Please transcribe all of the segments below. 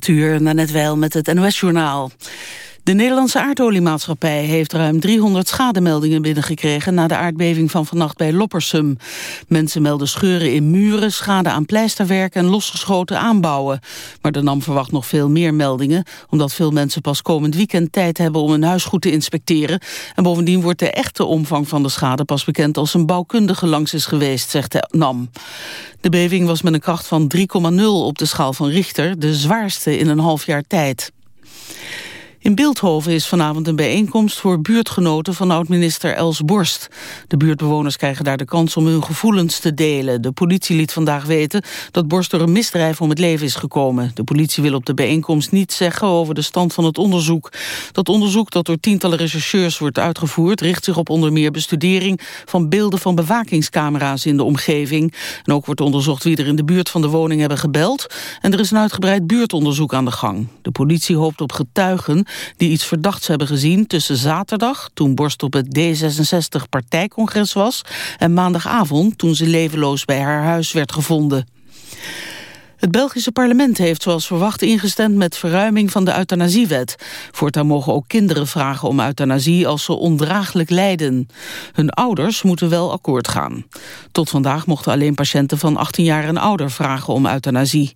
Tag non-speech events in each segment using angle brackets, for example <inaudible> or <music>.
8 uur, net wel met het NOS-journaal. De Nederlandse aardoliemaatschappij heeft ruim 300 schademeldingen binnengekregen na de aardbeving van vannacht bij Loppersum. Mensen melden scheuren in muren, schade aan pleisterwerk en losgeschoten aanbouwen. Maar de NAM verwacht nog veel meer meldingen, omdat veel mensen pas komend weekend tijd hebben om hun huis goed te inspecteren. En bovendien wordt de echte omvang van de schade pas bekend als een bouwkundige langs is geweest, zegt de NAM. De beving was met een kracht van 3,0 op de schaal van Richter, de zwaarste in een half jaar tijd. In Beeldhoven is vanavond een bijeenkomst voor buurtgenoten van oud-minister Els Borst. De buurtbewoners krijgen daar de kans om hun gevoelens te delen. De politie liet vandaag weten dat Borst door een misdrijf om het leven is gekomen. De politie wil op de bijeenkomst niets zeggen over de stand van het onderzoek. Dat onderzoek dat door tientallen rechercheurs wordt uitgevoerd... richt zich op onder meer bestudering van beelden van bewakingscamera's in de omgeving. En ook wordt onderzocht wie er in de buurt van de woning hebben gebeld. En er is een uitgebreid buurtonderzoek aan de gang. De politie hoopt op getuigen die iets verdachts hebben gezien tussen zaterdag, toen Borst op het D66-partijcongres was, en maandagavond, toen ze levenloos bij haar huis werd gevonden. Het Belgische parlement heeft zoals verwacht ingestemd met verruiming van de euthanasiewet. Voortaan mogen ook kinderen vragen om euthanasie als ze ondraaglijk lijden. Hun ouders moeten wel akkoord gaan. Tot vandaag mochten alleen patiënten van 18 jaar en ouder vragen om euthanasie.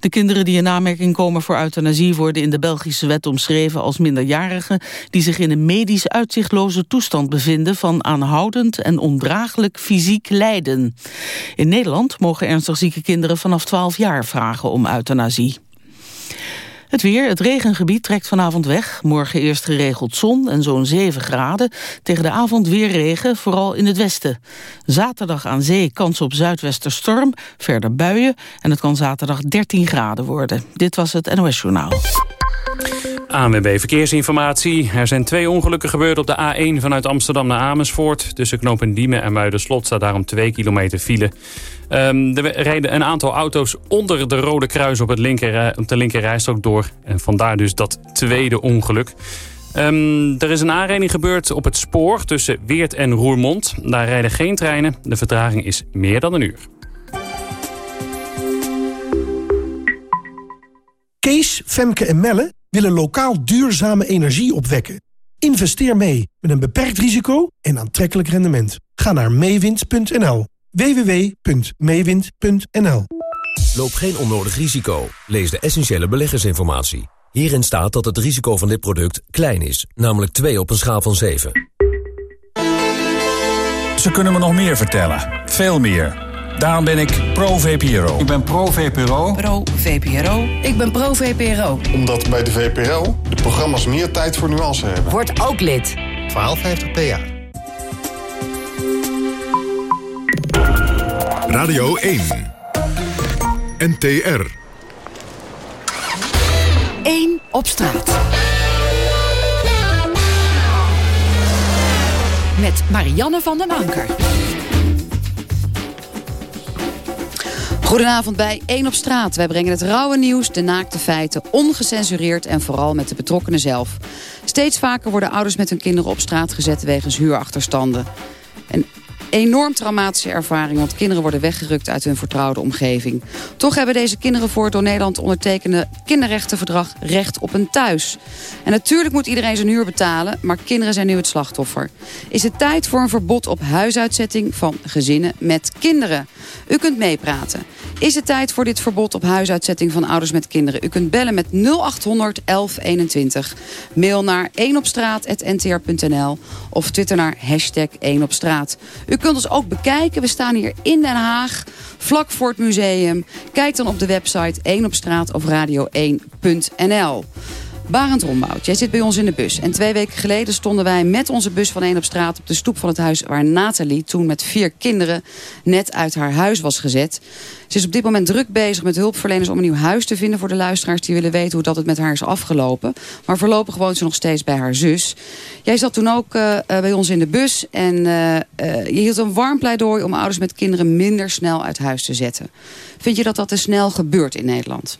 De kinderen die in aanmerking komen voor euthanasie worden in de Belgische wet omschreven als minderjarigen die zich in een medisch uitzichtloze toestand bevinden van aanhoudend en ondraaglijk fysiek lijden. In Nederland mogen ernstig zieke kinderen vanaf 12 jaar vragen om euthanasie. Het weer, het regengebied trekt vanavond weg. Morgen eerst geregeld zon en zo'n 7 graden. Tegen de avond weer regen, vooral in het westen. Zaterdag aan zee kans op zuidwesterstorm, verder buien... en het kan zaterdag 13 graden worden. Dit was het NOS Journaal. ANWB Verkeersinformatie. Er zijn twee ongelukken gebeurd op de A1 vanuit Amsterdam naar Amersfoort. Tussen knopen Diemen en Muiderslot staat daarom 2 kilometer file. Um, er rijden een aantal auto's onder de Rode Kruis op, het linker, op de linkerrijstrook door. En vandaar dus dat tweede ongeluk. Um, er is een aanrijding gebeurd op het spoor tussen Weert en Roermond. Daar rijden geen treinen. De vertraging is meer dan een uur. Kees, Femke en Melle willen lokaal duurzame energie opwekken. Investeer mee met een beperkt risico en aantrekkelijk rendement. Ga naar meewind.nl www.meewind.nl Loop geen onnodig risico. Lees de essentiële beleggersinformatie. Hierin staat dat het risico van dit product klein is, namelijk 2 op een schaal van 7. Ze kunnen me nog meer vertellen. Veel meer. Daarom ben ik pro-VPRO. Ik ben pro-VPRO. Pro-VPRO. Ik ben pro-VPRO. Omdat bij de VPRO de programma's meer tijd voor nuance hebben. Word ook lid. 1250 PA. Radio 1. NTR. 1 op straat. Met Marianne van den Anker. Goedenavond bij 1 op straat. Wij brengen het rauwe nieuws, de naakte feiten, ongecensureerd en vooral met de betrokkenen zelf. Steeds vaker worden ouders met hun kinderen op straat gezet wegens huurachterstanden. En enorm traumatische ervaring, want kinderen worden weggerukt uit hun vertrouwde omgeving. Toch hebben deze kinderen voor het door Nederland ondertekende kinderrechtenverdrag recht op een thuis. En natuurlijk moet iedereen zijn huur betalen, maar kinderen zijn nu het slachtoffer. Is het tijd voor een verbod op huisuitzetting van gezinnen met kinderen? U kunt meepraten. Is het tijd voor dit verbod op huisuitzetting van ouders met kinderen? U kunt bellen met 0800 1121. Mail naar 1opstraat.ntr.nl of twitter naar hashtag 1opstraat. U kunt ons ook bekijken. We staan hier in Den Haag, vlak voor het museum. Kijk dan op de website 1opstraat of radio1.nl. Barend Rombout, jij zit bij ons in de bus. En twee weken geleden stonden wij met onze bus van 1 op straat... op de stoep van het huis waar Nathalie toen met vier kinderen... net uit haar huis was gezet. Ze is op dit moment druk bezig met hulpverleners om een nieuw huis te vinden... voor de luisteraars die willen weten hoe dat het met haar is afgelopen. Maar voorlopig woont ze nog steeds bij haar zus. Jij zat toen ook uh, bij ons in de bus... en uh, je hield een warm pleidooi om ouders met kinderen minder snel uit huis te zetten. Vind je dat dat te snel gebeurt in Nederland?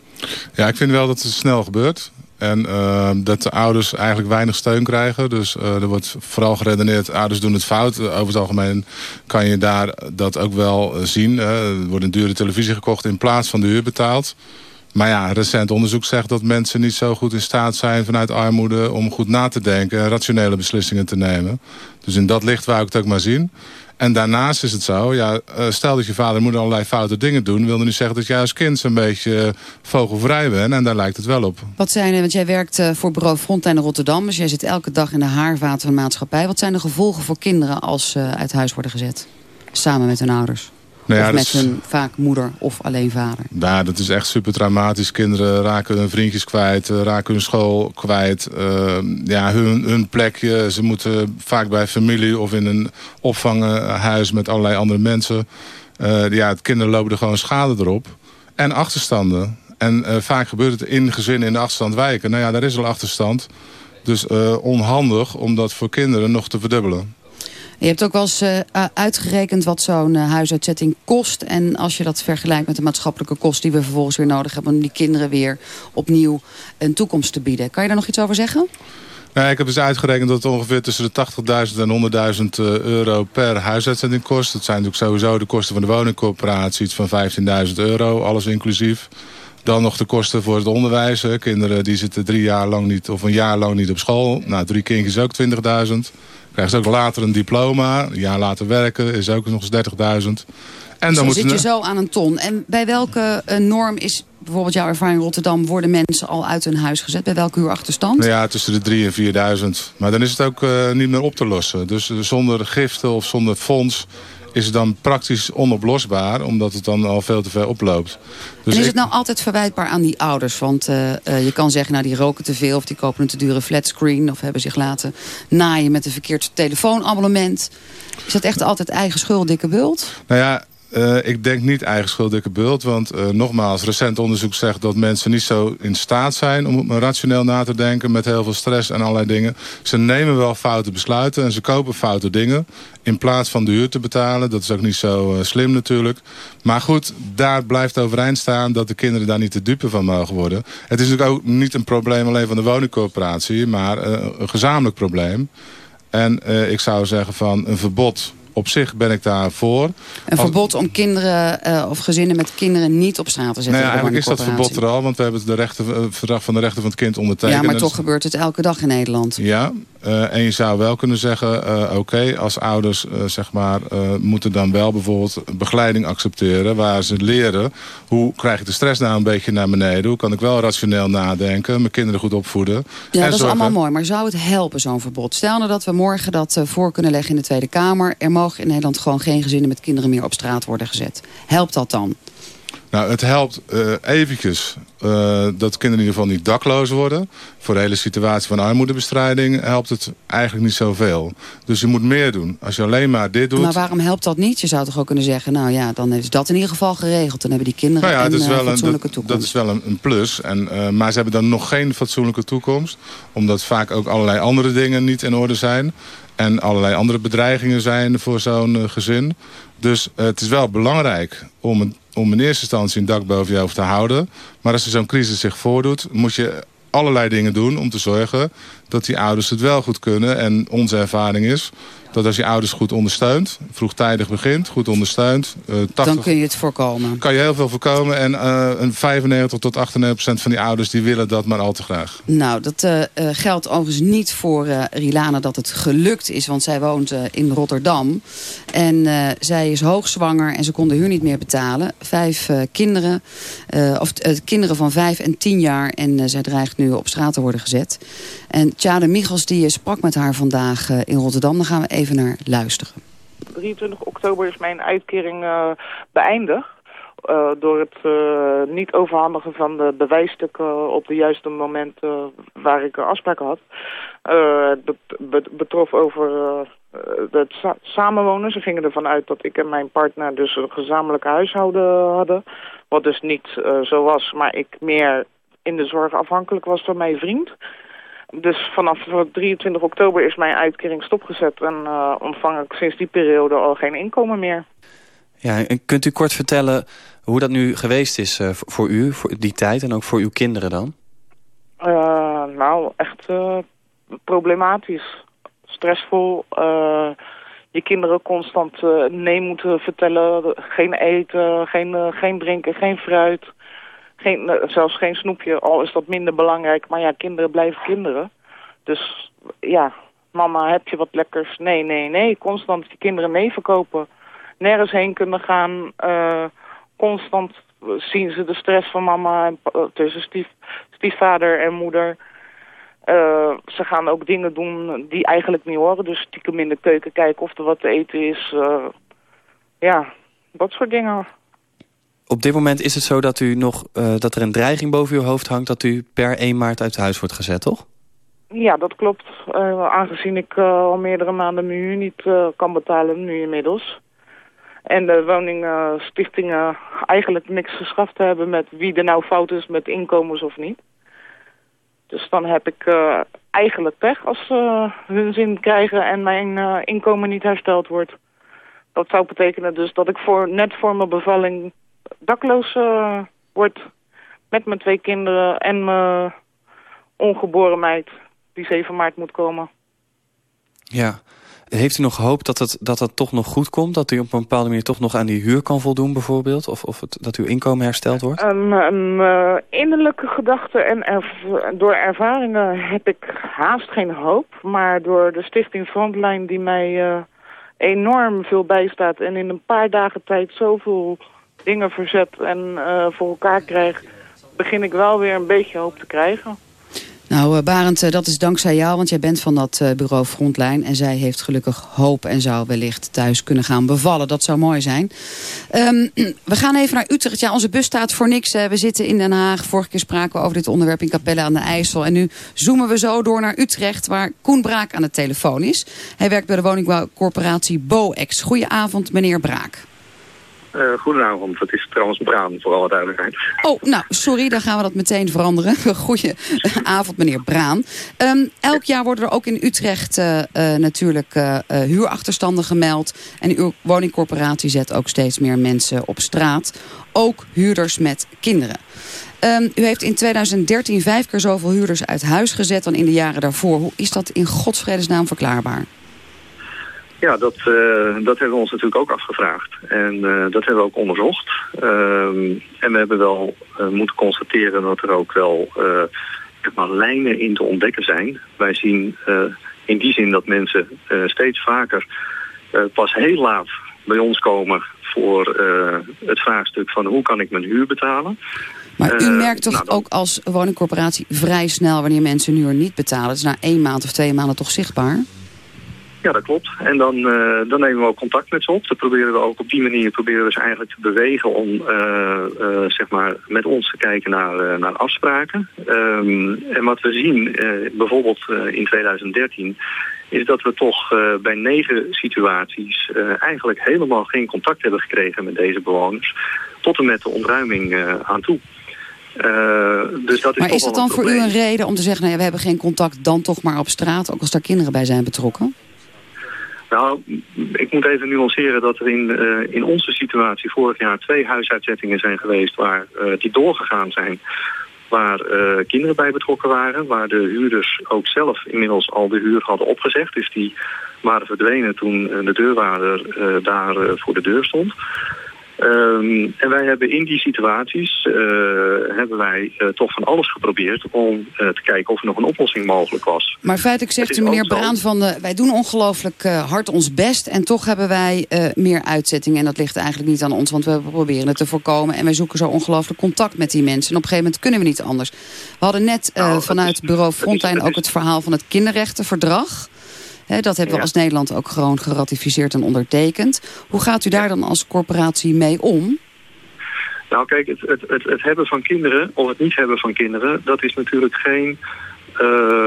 Ja, ik vind wel dat het snel gebeurt. En uh, dat de ouders eigenlijk weinig steun krijgen. Dus uh, er wordt vooral geredeneerd, ouders doen het fout. over het algemeen kan je daar dat ook wel zien. er wordt een dure televisie gekocht in plaats van de huur betaald. Maar ja, recent onderzoek zegt dat mensen niet zo goed in staat zijn vanuit armoede om goed na te denken en rationele beslissingen te nemen. Dus in dat licht wou ik het ook maar zien. En daarnaast is het zo, ja, eh, stel dat je vader en moeder allerlei foute dingen doen... wilde nu zeggen dat jij als kind een beetje vogelvrij bent. En daar lijkt het wel op. Wat zijn, want jij werkt eh, voor bureau Frontijn Rotterdam... dus jij zit elke dag in de haarvaten van de maatschappij. Wat zijn de gevolgen voor kinderen als ze uit huis worden gezet? Samen met hun ouders? Nou ja, of met hun vaak moeder of alleen vader. Ja, dat is echt super traumatisch. Kinderen raken hun vriendjes kwijt, eh, raken hun school kwijt. Uh, ja, hun, hun plekje. Ze moeten vaak bij familie of in een opvanghuis met allerlei andere mensen. Uh, ja, het kinderen lopen er gewoon schade erop. En achterstanden. En uh, vaak gebeurt het in gezinnen in de achterstand wijken. Nou ja, daar is al achterstand. Dus onhandig om dat voor kinderen nog te verdubbelen. Je hebt ook wel eens uh, uitgerekend wat zo'n uh, huisuitzetting kost. En als je dat vergelijkt met de maatschappelijke kosten die we vervolgens weer nodig hebben... om die kinderen weer opnieuw een toekomst te bieden. Kan je daar nog iets over zeggen? Ja, ik heb dus uitgerekend dat het ongeveer tussen de 80.000 en 100.000 euro per huisuitzetting kost. Dat zijn natuurlijk sowieso de kosten van de woningcorporatie, iets van 15.000 euro, alles inclusief. Dan nog de kosten voor het onderwijs. Kinderen die zitten drie jaar lang niet, of een jaar lang niet op school. Nou, drie kindjes ook 20.000 krijgen ze ook later een diploma. Een jaar later werken is ook nog eens 30.000. En dan zit je zo aan een ton. En bij welke uh, norm is bijvoorbeeld jouw ervaring in Rotterdam... worden mensen al uit hun huis gezet? Bij welke huurachterstand? Nou ja, tussen de 3 en 4.000. Maar dan is het ook uh, niet meer op te lossen. Dus uh, zonder giften of zonder fonds is het dan praktisch onoplosbaar, omdat het dan al veel te ver oploopt. Dus en is het nou altijd verwijtbaar aan die ouders? Want uh, uh, je kan zeggen, nou die roken te veel of die kopen een te dure flatscreen... of hebben zich laten naaien met een verkeerd telefoonabonnement. Is dat echt altijd eigen schuld, dikke bult? Nou ja, uh, ik denk niet eigen schuld, dikke bult. Want uh, nogmaals, recent onderzoek zegt dat mensen niet zo in staat zijn... om rationeel na te denken met heel veel stress en allerlei dingen. Ze nemen wel foute besluiten en ze kopen foute dingen... in plaats van de huur te betalen. Dat is ook niet zo uh, slim natuurlijk. Maar goed, daar blijft overeind staan dat de kinderen daar niet de dupe van mogen worden. Het is natuurlijk ook niet een probleem alleen van de woningcorporatie... maar een gezamenlijk probleem. En ik zou zeggen van een verbod op zich ben ik daarvoor. Een verbod om kinderen uh, of gezinnen met kinderen niet op straat te zetten? Nee, nou eigenlijk is dat verbod er al, want we hebben het de rechten, het verdrag van de rechten van het kind ondertekend. Ja, maar toch gebeurt het elke dag in Nederland. Ja, uh, en je zou wel kunnen zeggen, uh, oké, okay, als ouders zeg maar, moeten dan wel bijvoorbeeld begeleiding accepteren. Waar ze leren, hoe krijg ik de stress nou een beetje naar beneden? Hoe kan ik wel rationeel nadenken, mijn kinderen goed opvoeden? Ja, dat is allemaal mooi, maar zou het helpen zo'n verbod? Stel nou dat we morgen dat voor kunnen leggen in de Tweede Kamer. Er mogen in Nederland gewoon geen gezinnen met kinderen meer op straat worden gezet. Helpt dat dan? Nou, het helpt uh, eventjes uh, dat kinderen in ieder geval niet dakloos worden. Voor de hele situatie van armoedebestrijding helpt het eigenlijk niet zoveel. Dus je moet meer doen. Als je alleen maar dit doet... Maar waarom helpt dat niet? Je zou toch ook kunnen zeggen, nou ja, dan is dat in ieder geval geregeld. Dan hebben die kinderen nou ja, een, is wel fatsoenlijke een, toekomst. Dat is wel een, een plus. En, maar ze hebben dan nog geen fatsoenlijke toekomst. Omdat vaak ook allerlei andere dingen niet in orde zijn. En allerlei andere bedreigingen zijn voor zo'n uh, gezin. Dus uh, het is wel belangrijk om, om in eerste instantie een dak boven je hoofd te houden. Maar als er zo'n crisis zich voordoet, moet je allerlei dingen doen om te zorgen dat die ouders het wel goed kunnen. En onze ervaring is dat als je ouders goed ondersteunt, vroegtijdig begint, goed ondersteunt... Uh, 80, dan kun je het voorkomen. Kan je heel veel voorkomen. En uh, een 95 tot 98 procent van die ouders die willen dat maar al te graag. Nou, dat uh, geldt overigens niet voor Rilana dat het gelukt is. Want zij woont in Rotterdam. En zij is hoogzwanger en ze kon de huur niet meer betalen. Vijf kinderen, of kinderen van vijf en tien jaar. En zij dreigt nu op straat te worden gezet. En Tjade Michels die sprak met haar vandaag in Rotterdam. Dan gaan we even naar luisteren. 23 oktober is mijn uitkering uh, beëindigd. Door het niet overhandigen van de bewijsstukken op de juiste moment waar ik afspraak had. dat betrof over het sa samenwonen. Ze gingen ervan uit dat ik en mijn partner dus een gezamenlijk huishouden hadden. Wat dus niet zo was, maar ik meer in de zorg afhankelijk was van mijn vriend. Dus vanaf 23 oktober is mijn uitkering stopgezet en uh, ontvang ik sinds die periode al geen inkomen meer. Ja, en kunt u kort vertellen hoe dat nu geweest is uh, voor u, voor die tijd en ook voor uw kinderen dan? Uh, nou, echt problematisch. Stressvol. je kinderen constant nee moeten vertellen. Geen eten, geen, geen drinken, geen fruit. Geen, eh, zelfs geen snoepje, al is dat minder belangrijk. Maar ja, kinderen blijven kinderen. Dus ja, mama, heb je wat lekkers? Nee, nee, nee. Constant die kinderen nee verkopen. Nergens heen kunnen gaan. Uh, constant zien ze de stress van mama en, uh, tussen stief, stiefvader en moeder. Ze gaan ook dingen doen die eigenlijk niet horen. Dus stiekem in de keuken kijken of er wat te eten is. ja, dat soort dingen. Op dit moment is het zo dat, u nog, dat er een dreiging boven uw hoofd hangt... dat u per 1 maart uit huis wordt gezet, toch? Ja, dat klopt. Uh, aangezien ik uh, al meerdere maanden mijn huur niet kan betalen, nu inmiddels. En de woningstichtingen eigenlijk niks geschaft hebben met wie er nou fout is met inkomens of niet. Dus dan heb ik eigenlijk pech als ze hun zin krijgen en mijn inkomen niet hersteld wordt. Dat zou betekenen dus dat ik voor, net voor mijn bevalling dakloos word. Met mijn twee kinderen en mijn ongeboren meid die 7 maart moet komen. Ja. Heeft u nog hoop dat het, dat het toch nog goed komt? Dat u op een bepaalde manier toch nog aan die huur kan voldoen bijvoorbeeld? Of, of het, dat uw inkomen hersteld wordt? Een uh, innerlijke gedachte en door ervaringen heb ik haast geen hoop. Maar door de stichting Frontline die mij uh, enorm veel bijstaat... en in een paar dagen tijd zoveel dingen verzet en uh, voor elkaar krijg... begin ik wel weer een beetje hoop te krijgen. Nou, uh, Barend, uh, dat is dankzij jou, want jij bent van dat bureau Frontline. En zij heeft gelukkig hoop en zou wellicht thuis kunnen gaan bevallen. Dat zou mooi zijn. Um, <clears throat> we gaan even naar Utrecht. Ja, onze bus staat voor niks. we zitten in Den Haag. Vorige keer spraken we over dit onderwerp in Capelle aan de IJssel. En nu zoomen we zo door naar Utrecht, waar Koen Braak aan de telefoon is. Hij werkt bij de woningbouwcorporatie BOEX. Goedenavond, meneer Braak. Uh, goedenavond, het is trouwens Braan, voor alle duidelijkheid. Oh, nou, sorry, dan gaan we dat meteen veranderen. <laughs> Goedenavond, meneer Braan. Um, elk jaar worden er ook in Utrecht uh, uh, natuurlijk huurachterstanden gemeld. En uw woningcorporatie zet ook steeds meer mensen op straat. Ook huurders met kinderen. Um, u heeft in 2013 vijf keer zoveel huurders uit huis gezet dan in de jaren daarvoor. Hoe is dat in godsvredesnaam verklaarbaar? Ja, dat, uh, dat hebben we ons natuurlijk ook afgevraagd. En uh, dat hebben we ook onderzocht. Uh, en we hebben wel uh, moeten constateren dat er ook wel maar, lijnen in te ontdekken zijn. Wij zien in die zin dat mensen steeds vaker pas heel laat bij ons komen voor het vraagstuk van hoe kan ik mijn huur betalen. Maar u merkt toch nou, dan... ook als woningcorporatie vrij snel wanneer mensen hun huur niet betalen. Het is na één maand of twee maanden toch zichtbaar? Ja, dat klopt. En dan, uh, dan nemen we ook contact met ze op. Dan proberen we ook op die manier proberen we ze eigenlijk te bewegen om uh, uh, zeg maar met ons te kijken naar, naar afspraken. Um, en wat we zien, bijvoorbeeld in 2013, is dat we toch bij negen situaties eigenlijk helemaal geen contact hebben gekregen met deze bewoners. Tot en met de ontruiming aan toe. Uh, dus dat is maar is het dan voor u een reden om te zeggen... Nou ja, we hebben geen contact, dan toch maar op straat... ook als daar kinderen bij zijn betrokken? Nou, ik moet even nuanceren dat er in, uh, in onze situatie vorig jaar twee huisuitzettingen zijn geweest waar uh, die doorgegaan zijn. Waar uh, kinderen bij betrokken waren, waar de huurders ook zelf inmiddels al de huur hadden opgezegd. Dus die waren verdwenen toen de deurwaarder daar voor de deur stond. Um, en wij hebben in die situaties uh, hebben wij uh, toch van alles geprobeerd om uh, te kijken of er nog een oplossing mogelijk was. Maar feitelijk zegt u meneer Braan van wij doen ongelooflijk hard ons best en toch hebben wij meer uitzettingen. En dat ligt eigenlijk niet aan ons, want we proberen het te voorkomen en wij zoeken zo ongelooflijk contact met die mensen. En op een gegeven moment kunnen we niet anders. We hadden net nou, vanuit is, bureau Frontline ook het verhaal van het kinderrechtenverdrag. He, dat hebben we als Nederland ook gewoon geratificeerd en ondertekend. Hoe gaat u daar dan als corporatie mee om? Nou kijk, het, het, het, het hebben van kinderen of het niet hebben van kinderen... dat is natuurlijk geen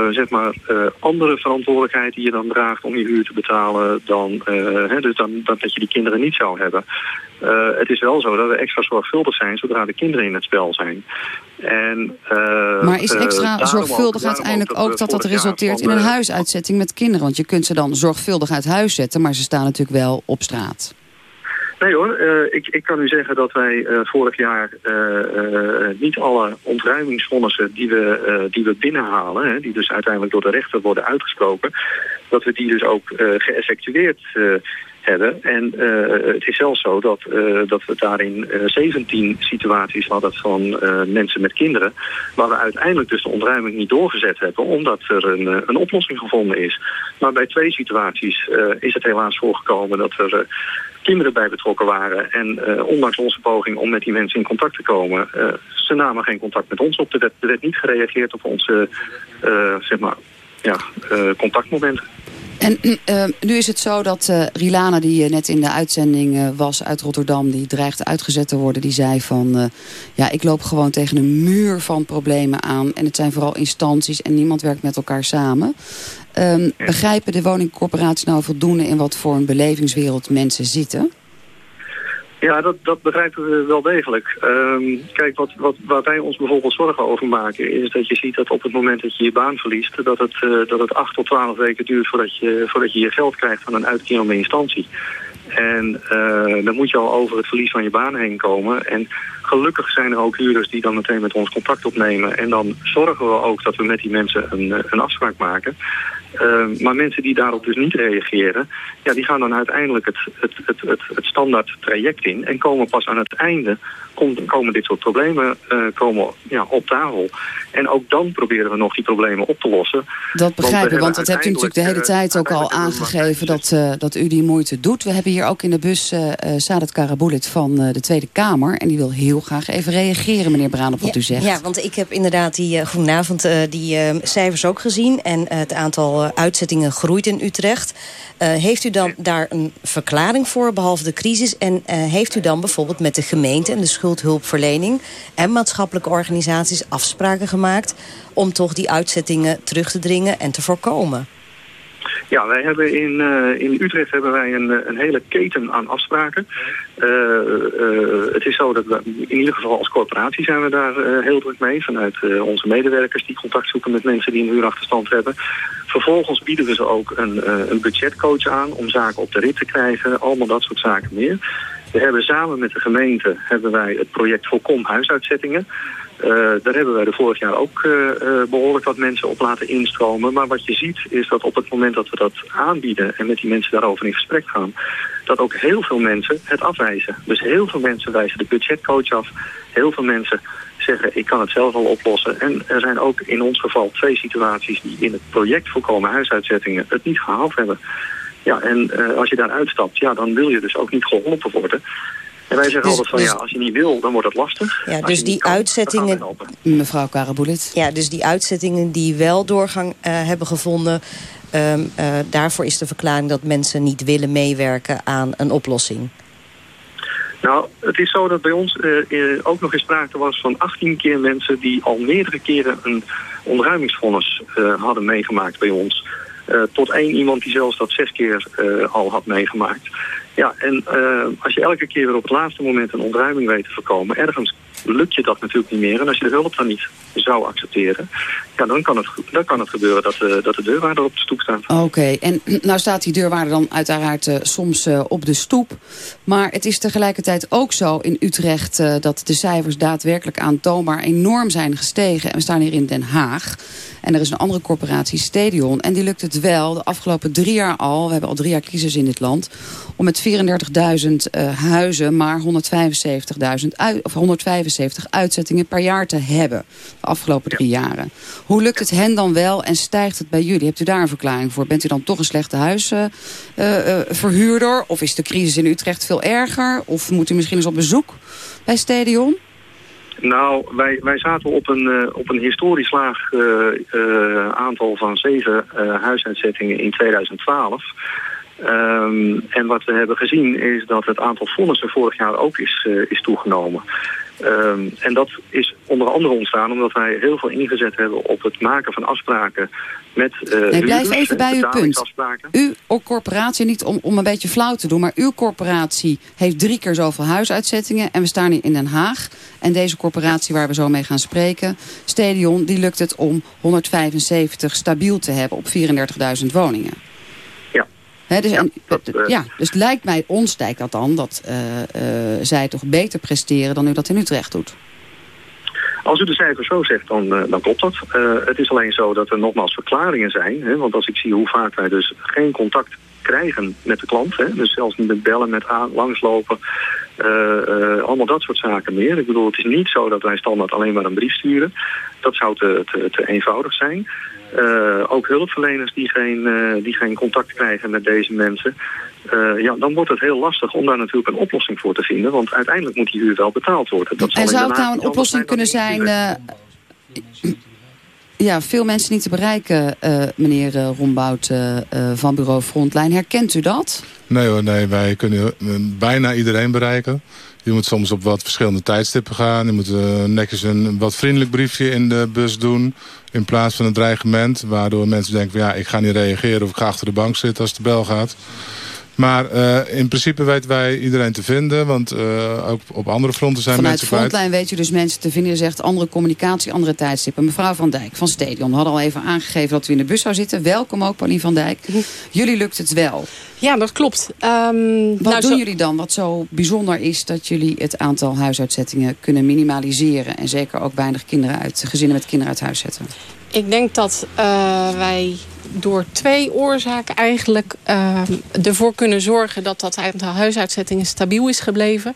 zeg maar, uh, andere verantwoordelijkheid die je dan draagt om je huur te betalen dan, uh, hè, dus dan, dan, dat je die kinderen niet zou hebben. het is wel zo dat we extra zorgvuldig zijn zodra de kinderen in het spel zijn. En, maar is extra zorgvuldig ook, uiteindelijk ook dat dat resulteert in een huisuitzetting met kinderen? Want je kunt ze dan zorgvuldig uit huis zetten, maar ze staan natuurlijk wel op straat. Nee hoor, uh, ik, ik kan u zeggen dat wij uh, vorig jaar uh, niet alle ontruimingsvonnissen die we, die we binnenhalen, hè, die dus uiteindelijk door de rechter worden uitgesproken, dat we die dus ook geëffectueerd hebben. En het is zelfs zo dat, dat we daarin uh, 17 situaties hadden van mensen met kinderen... waar we uiteindelijk dus de ontruiming niet doorgezet hebben... omdat er een, een oplossing gevonden is. Maar bij twee situaties is het helaas voorgekomen dat er kinderen bij betrokken waren. En ondanks onze poging om met die mensen in contact te komen... ze namen geen contact met ons op. Er werd, er niet gereageerd op onze zeg maar, ja, contactmomenten. En uh, nu is het zo dat uh, Rilana, die net in de uitzending uh, was uit Rotterdam... die dreigde uitgezet te worden, die zei van... ja, ik loop gewoon tegen een muur van problemen aan. En het zijn vooral instanties en niemand werkt met elkaar samen. Um, begrijpen de woningcorporaties nou voldoende... in wat voor een belevingswereld mensen zitten? Ja, dat, dat begrijpen we wel degelijk. Um, kijk, wat, wat, waar wij ons bijvoorbeeld zorgen over maken... is dat je ziet dat op het moment dat je je baan verliest... dat het, uh, dat het 8 tot 12 weken duurt voordat je, voordat je je geld krijgt van een uitkerende instantie. En uh, dan moet je al over het verlies van je baan heen komen. En gelukkig zijn er ook huurders die dan meteen met ons contact opnemen. En dan zorgen we ook dat we met die mensen een, een afspraak maken. Uh, maar mensen die daarop dus niet reageren, ja, die gaan dan uiteindelijk het, het, het, het, het standaard traject in en komen pas aan het einde komen dit soort problemen uh, komen, ja, op tafel. En ook dan proberen we nog die problemen op te lossen. Dat begrijp ik, want dat hebt u natuurlijk de hele eh, tijd ook al aangegeven dat, uh, dat u die moeite doet. We hebben hier ook in de bus uh, Sadat Karabulit van de Tweede Kamer. En die wil heel graag even reageren, meneer Braan, op wat ja, u zegt. Ja, want ik heb inderdaad die, goedenavond, die cijfers ook gezien. En het aantal uitzettingen groeit in Utrecht. heeft u dan daar een verklaring voor, behalve de crisis? En heeft u dan bijvoorbeeld met de gemeente en de schuld schuldhulpverlening en maatschappelijke organisaties afspraken gemaakt om toch die uitzettingen terug te dringen en te voorkomen. Ja, wij hebben in, uh, in Utrecht hebben wij een, een hele keten aan afspraken. Uh, uh, het is zo dat we in ieder geval als corporatie zijn we daar heel druk mee. Vanuit onze medewerkers die contact zoeken met mensen die een huurachterstand hebben. Vervolgens bieden we ze ook een, een budgetcoach aan om zaken op de rit te krijgen. Allemaal dat soort zaken meer. We hebben samen met de gemeente hebben wij het project Volkom Huisuitzettingen. Uh, daar hebben wij er vorig jaar ook uh, uh, behoorlijk wat mensen op laten instromen. Maar wat je ziet is dat op het moment dat we dat aanbieden en met die mensen daarover in gesprek gaan, dat ook heel veel mensen het afwijzen. Dus heel veel mensen wijzen de budgetcoach af. Heel veel mensen zeggen ik kan het zelf al oplossen. En er zijn ook in ons geval twee situaties die in het project Volkomen Huisuitzettingen het niet gehaald hebben. Ja, en uh, als je daar uitstapt, ja, dan wil je dus ook niet geholpen worden. En wij zeggen dus, altijd van, dus, ja, als je niet wil, dan wordt het lastig. Ja, dus die uitzettingen... Mevrouw Karabulit. Ja, dus die uitzettingen die wel doorgang uh, hebben gevonden... Um, uh, daarvoor is de verklaring dat mensen niet willen meewerken aan een oplossing. Nou, het is zo dat bij ons uh, ook nog eens sprake was van 18 keer mensen... die al meerdere keren een onderruimingsvonnis hadden meegemaakt bij ons... Uh, tot één iemand die zelfs dat zes keer uh, al had meegemaakt. Ja, en uh, als je elke keer weer op het laatste moment een ontruiming weet te voorkomen... ergens lukt je dat natuurlijk niet meer. En als je de hulp dan niet zou accepteren... Ja, dan, kan het, dan kan het gebeuren dat, uh, dat de deurwaarder op de stoep staat. Oké, en <clears throat> nou staat die deurwaarder dan uiteraard uh, soms uh, op de stoep. Maar het is tegelijkertijd ook zo in Utrecht... dat de cijfers daadwerkelijk aantoonbaar enorm zijn gestegen. En we staan hier in Den Haag. En er is een andere corporatie, Stadion. En die lukt het wel de afgelopen drie jaar al... we hebben al drie jaar crisis in dit land... om met 34.000 uh, huizen maar 175.000 of 175 uitzettingen per jaar te hebben. De afgelopen drie ja. jaren. Hoe lukt het hen dan wel en stijgt het bij jullie? Hebt u daar een verklaring voor? Bent u dan toch een slechte huisverhuurder? Uh, uh, of is de crisis in Utrecht veel erger? Of moet u misschien eens op bezoek bij Stadion? Nou, wij, wij zaten op een, uh, op een historisch laag aantal van zeven huisuitzettingen in 2012. Um, en wat we hebben gezien is dat het aantal vonnissen vorig jaar ook is, is toegenomen. Um, en dat is onder andere ontstaan omdat wij heel veel ingezet hebben op het maken van afspraken met uh, nee, Blijf even bij uw punt. Uw corporatie, niet om, om een beetje flauw te doen, maar uw corporatie heeft drie keer zoveel huisuitzettingen en we staan hier in Den Haag. En deze corporatie waar we zo mee gaan spreken, Stadion, die lukt het om 175 stabiel te hebben op 34.000 woningen. He, dus, dat, uh, ja, dus het lijkt mij, ons lijkt dat dan, dat uh, uh, zij toch beter presteren dan u dat in Utrecht doet. Als u de cijfers zo zegt, dan, dan klopt dat. het is alleen zo dat er nogmaals verklaringen zijn. Hè, want als ik zie hoe vaak wij dus geen contact krijgen met de klant. Hè? Dus zelfs met bellen, met aan, langslopen. allemaal dat soort zaken meer. Ik bedoel, het is niet zo dat wij standaard alleen maar een brief sturen. Dat zou te, te, te eenvoudig zijn. Ook hulpverleners die geen, die geen contact krijgen met deze mensen. Uh, ja, dan wordt het heel lastig om daar natuurlijk een oplossing voor te vinden. Want uiteindelijk moet die huur wel betaald worden. Dat en zou het nou een oplossing kunnen zijn... Uh, ja, veel mensen niet te bereiken, uh, meneer Rombout van bureau Frontline. Herkent u dat? Nee hoor, nee. Wij kunnen bijna iedereen bereiken. Je moet soms op wat verschillende tijdstippen gaan. Je moet netjes een wat vriendelijk briefje in de bus doen. In plaats van een dreigement. Waardoor mensen denken, ja, ik ga niet reageren of ik ga achter de bank zitten als de bel gaat. Maar uh, in principe weten wij iedereen te vinden. Want uh, ook op andere fronten zijn Vanuit mensen Vanuit Frontline weet je dus mensen te vinden. Je zegt andere communicatie, andere tijdstippen. Mevrouw Van Dijk van Stadion had al even aangegeven dat u in de bus zou zitten. Welkom ook, Pauline Van Dijk. Jullie lukt het wel. Ja, dat klopt. Um, wat nou, doen jullie dan wat zo bijzonder is dat jullie het aantal huisuitzettingen kunnen minimaliseren? En zeker ook weinig kinderen uit, gezinnen met kinderen uit huis zetten? Ik denk dat uh, wij door twee oorzaken eigenlijk uh, ervoor kunnen zorgen dat dat aantal huisuitzettingen stabiel is gebleven.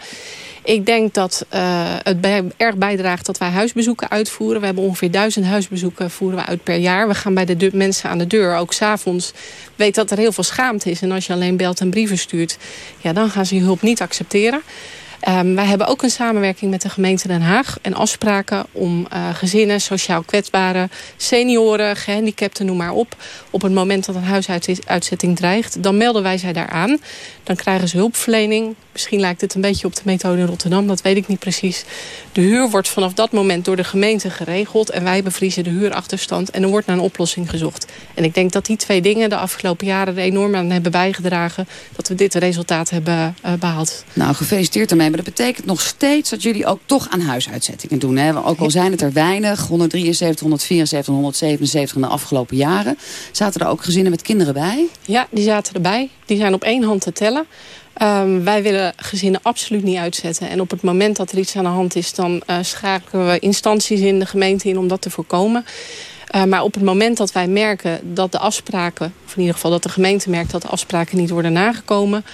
Ik denk dat uh, het erg bijdraagt dat wij huisbezoeken uitvoeren. We hebben ongeveer duizend huisbezoeken voeren we uit per jaar. We gaan bij de mensen aan de deur, ook s'avonds. Weet dat er heel veel schaamte is. En als je alleen belt en brieven stuurt, ja, dan gaan ze je hulp niet accepteren. Um, wij hebben ook een samenwerking met de gemeente Den Haag en afspraken om uh, gezinnen, sociaal kwetsbare, senioren, gehandicapten, noem maar op. Op het moment dat een huisuitzetting dreigt, dan melden wij zij daaraan. Dan krijgen ze hulpverlening. Misschien lijkt het een beetje op de methode in Rotterdam, dat weet ik niet precies. De huur wordt vanaf dat moment door de gemeente geregeld en wij bevriezen de huurachterstand en er wordt naar een oplossing gezocht. En ik denk dat die twee dingen de afgelopen jaren er enorm aan hebben bijgedragen dat we dit resultaat hebben uh, behaald. Nou, gefeliciteerd ermee. Maar dat betekent nog steeds dat jullie ook toch aan huisuitzettingen doen. Hè? Ook al zijn het er weinig, 173, 174, 177 in de afgelopen jaren. Zaten er ook gezinnen met kinderen bij? Ja, die zaten erbij. Die zijn op één hand te tellen. Um, wij willen gezinnen absoluut niet uitzetten. En op het moment dat er iets aan de hand is... dan uh, schakelen we instanties in de gemeente in om dat te voorkomen. Uh, maar op het moment dat wij merken dat de afspraken... of in ieder geval dat de gemeente merkt dat de afspraken niet worden nagekomen...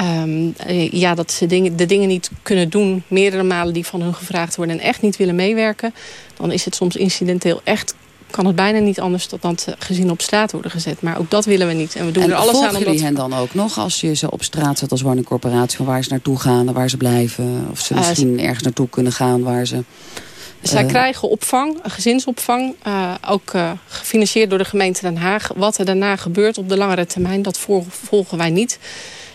Um, ja, dat ze dingen, de dingen niet kunnen doen, meerdere malen die van hun gevraagd worden en echt niet willen meewerken, dan is het soms incidenteel echt kan het bijna niet anders dan dat gezien op straat worden gezet. Maar ook dat willen we niet. En we doen en er alles aan om jullie hen dan ook nog als je ze op straat zet als woningcorporatie... van waar ze naartoe gaan en waar ze blijven? Of ze uh, misschien ergens naartoe kunnen gaan waar ze... Zij uh, krijgen opvang, gezinsopvang, uh, ook uh, gefinancierd door de gemeente Den Haag. Wat er daarna gebeurt op de langere termijn, dat volgen wij niet.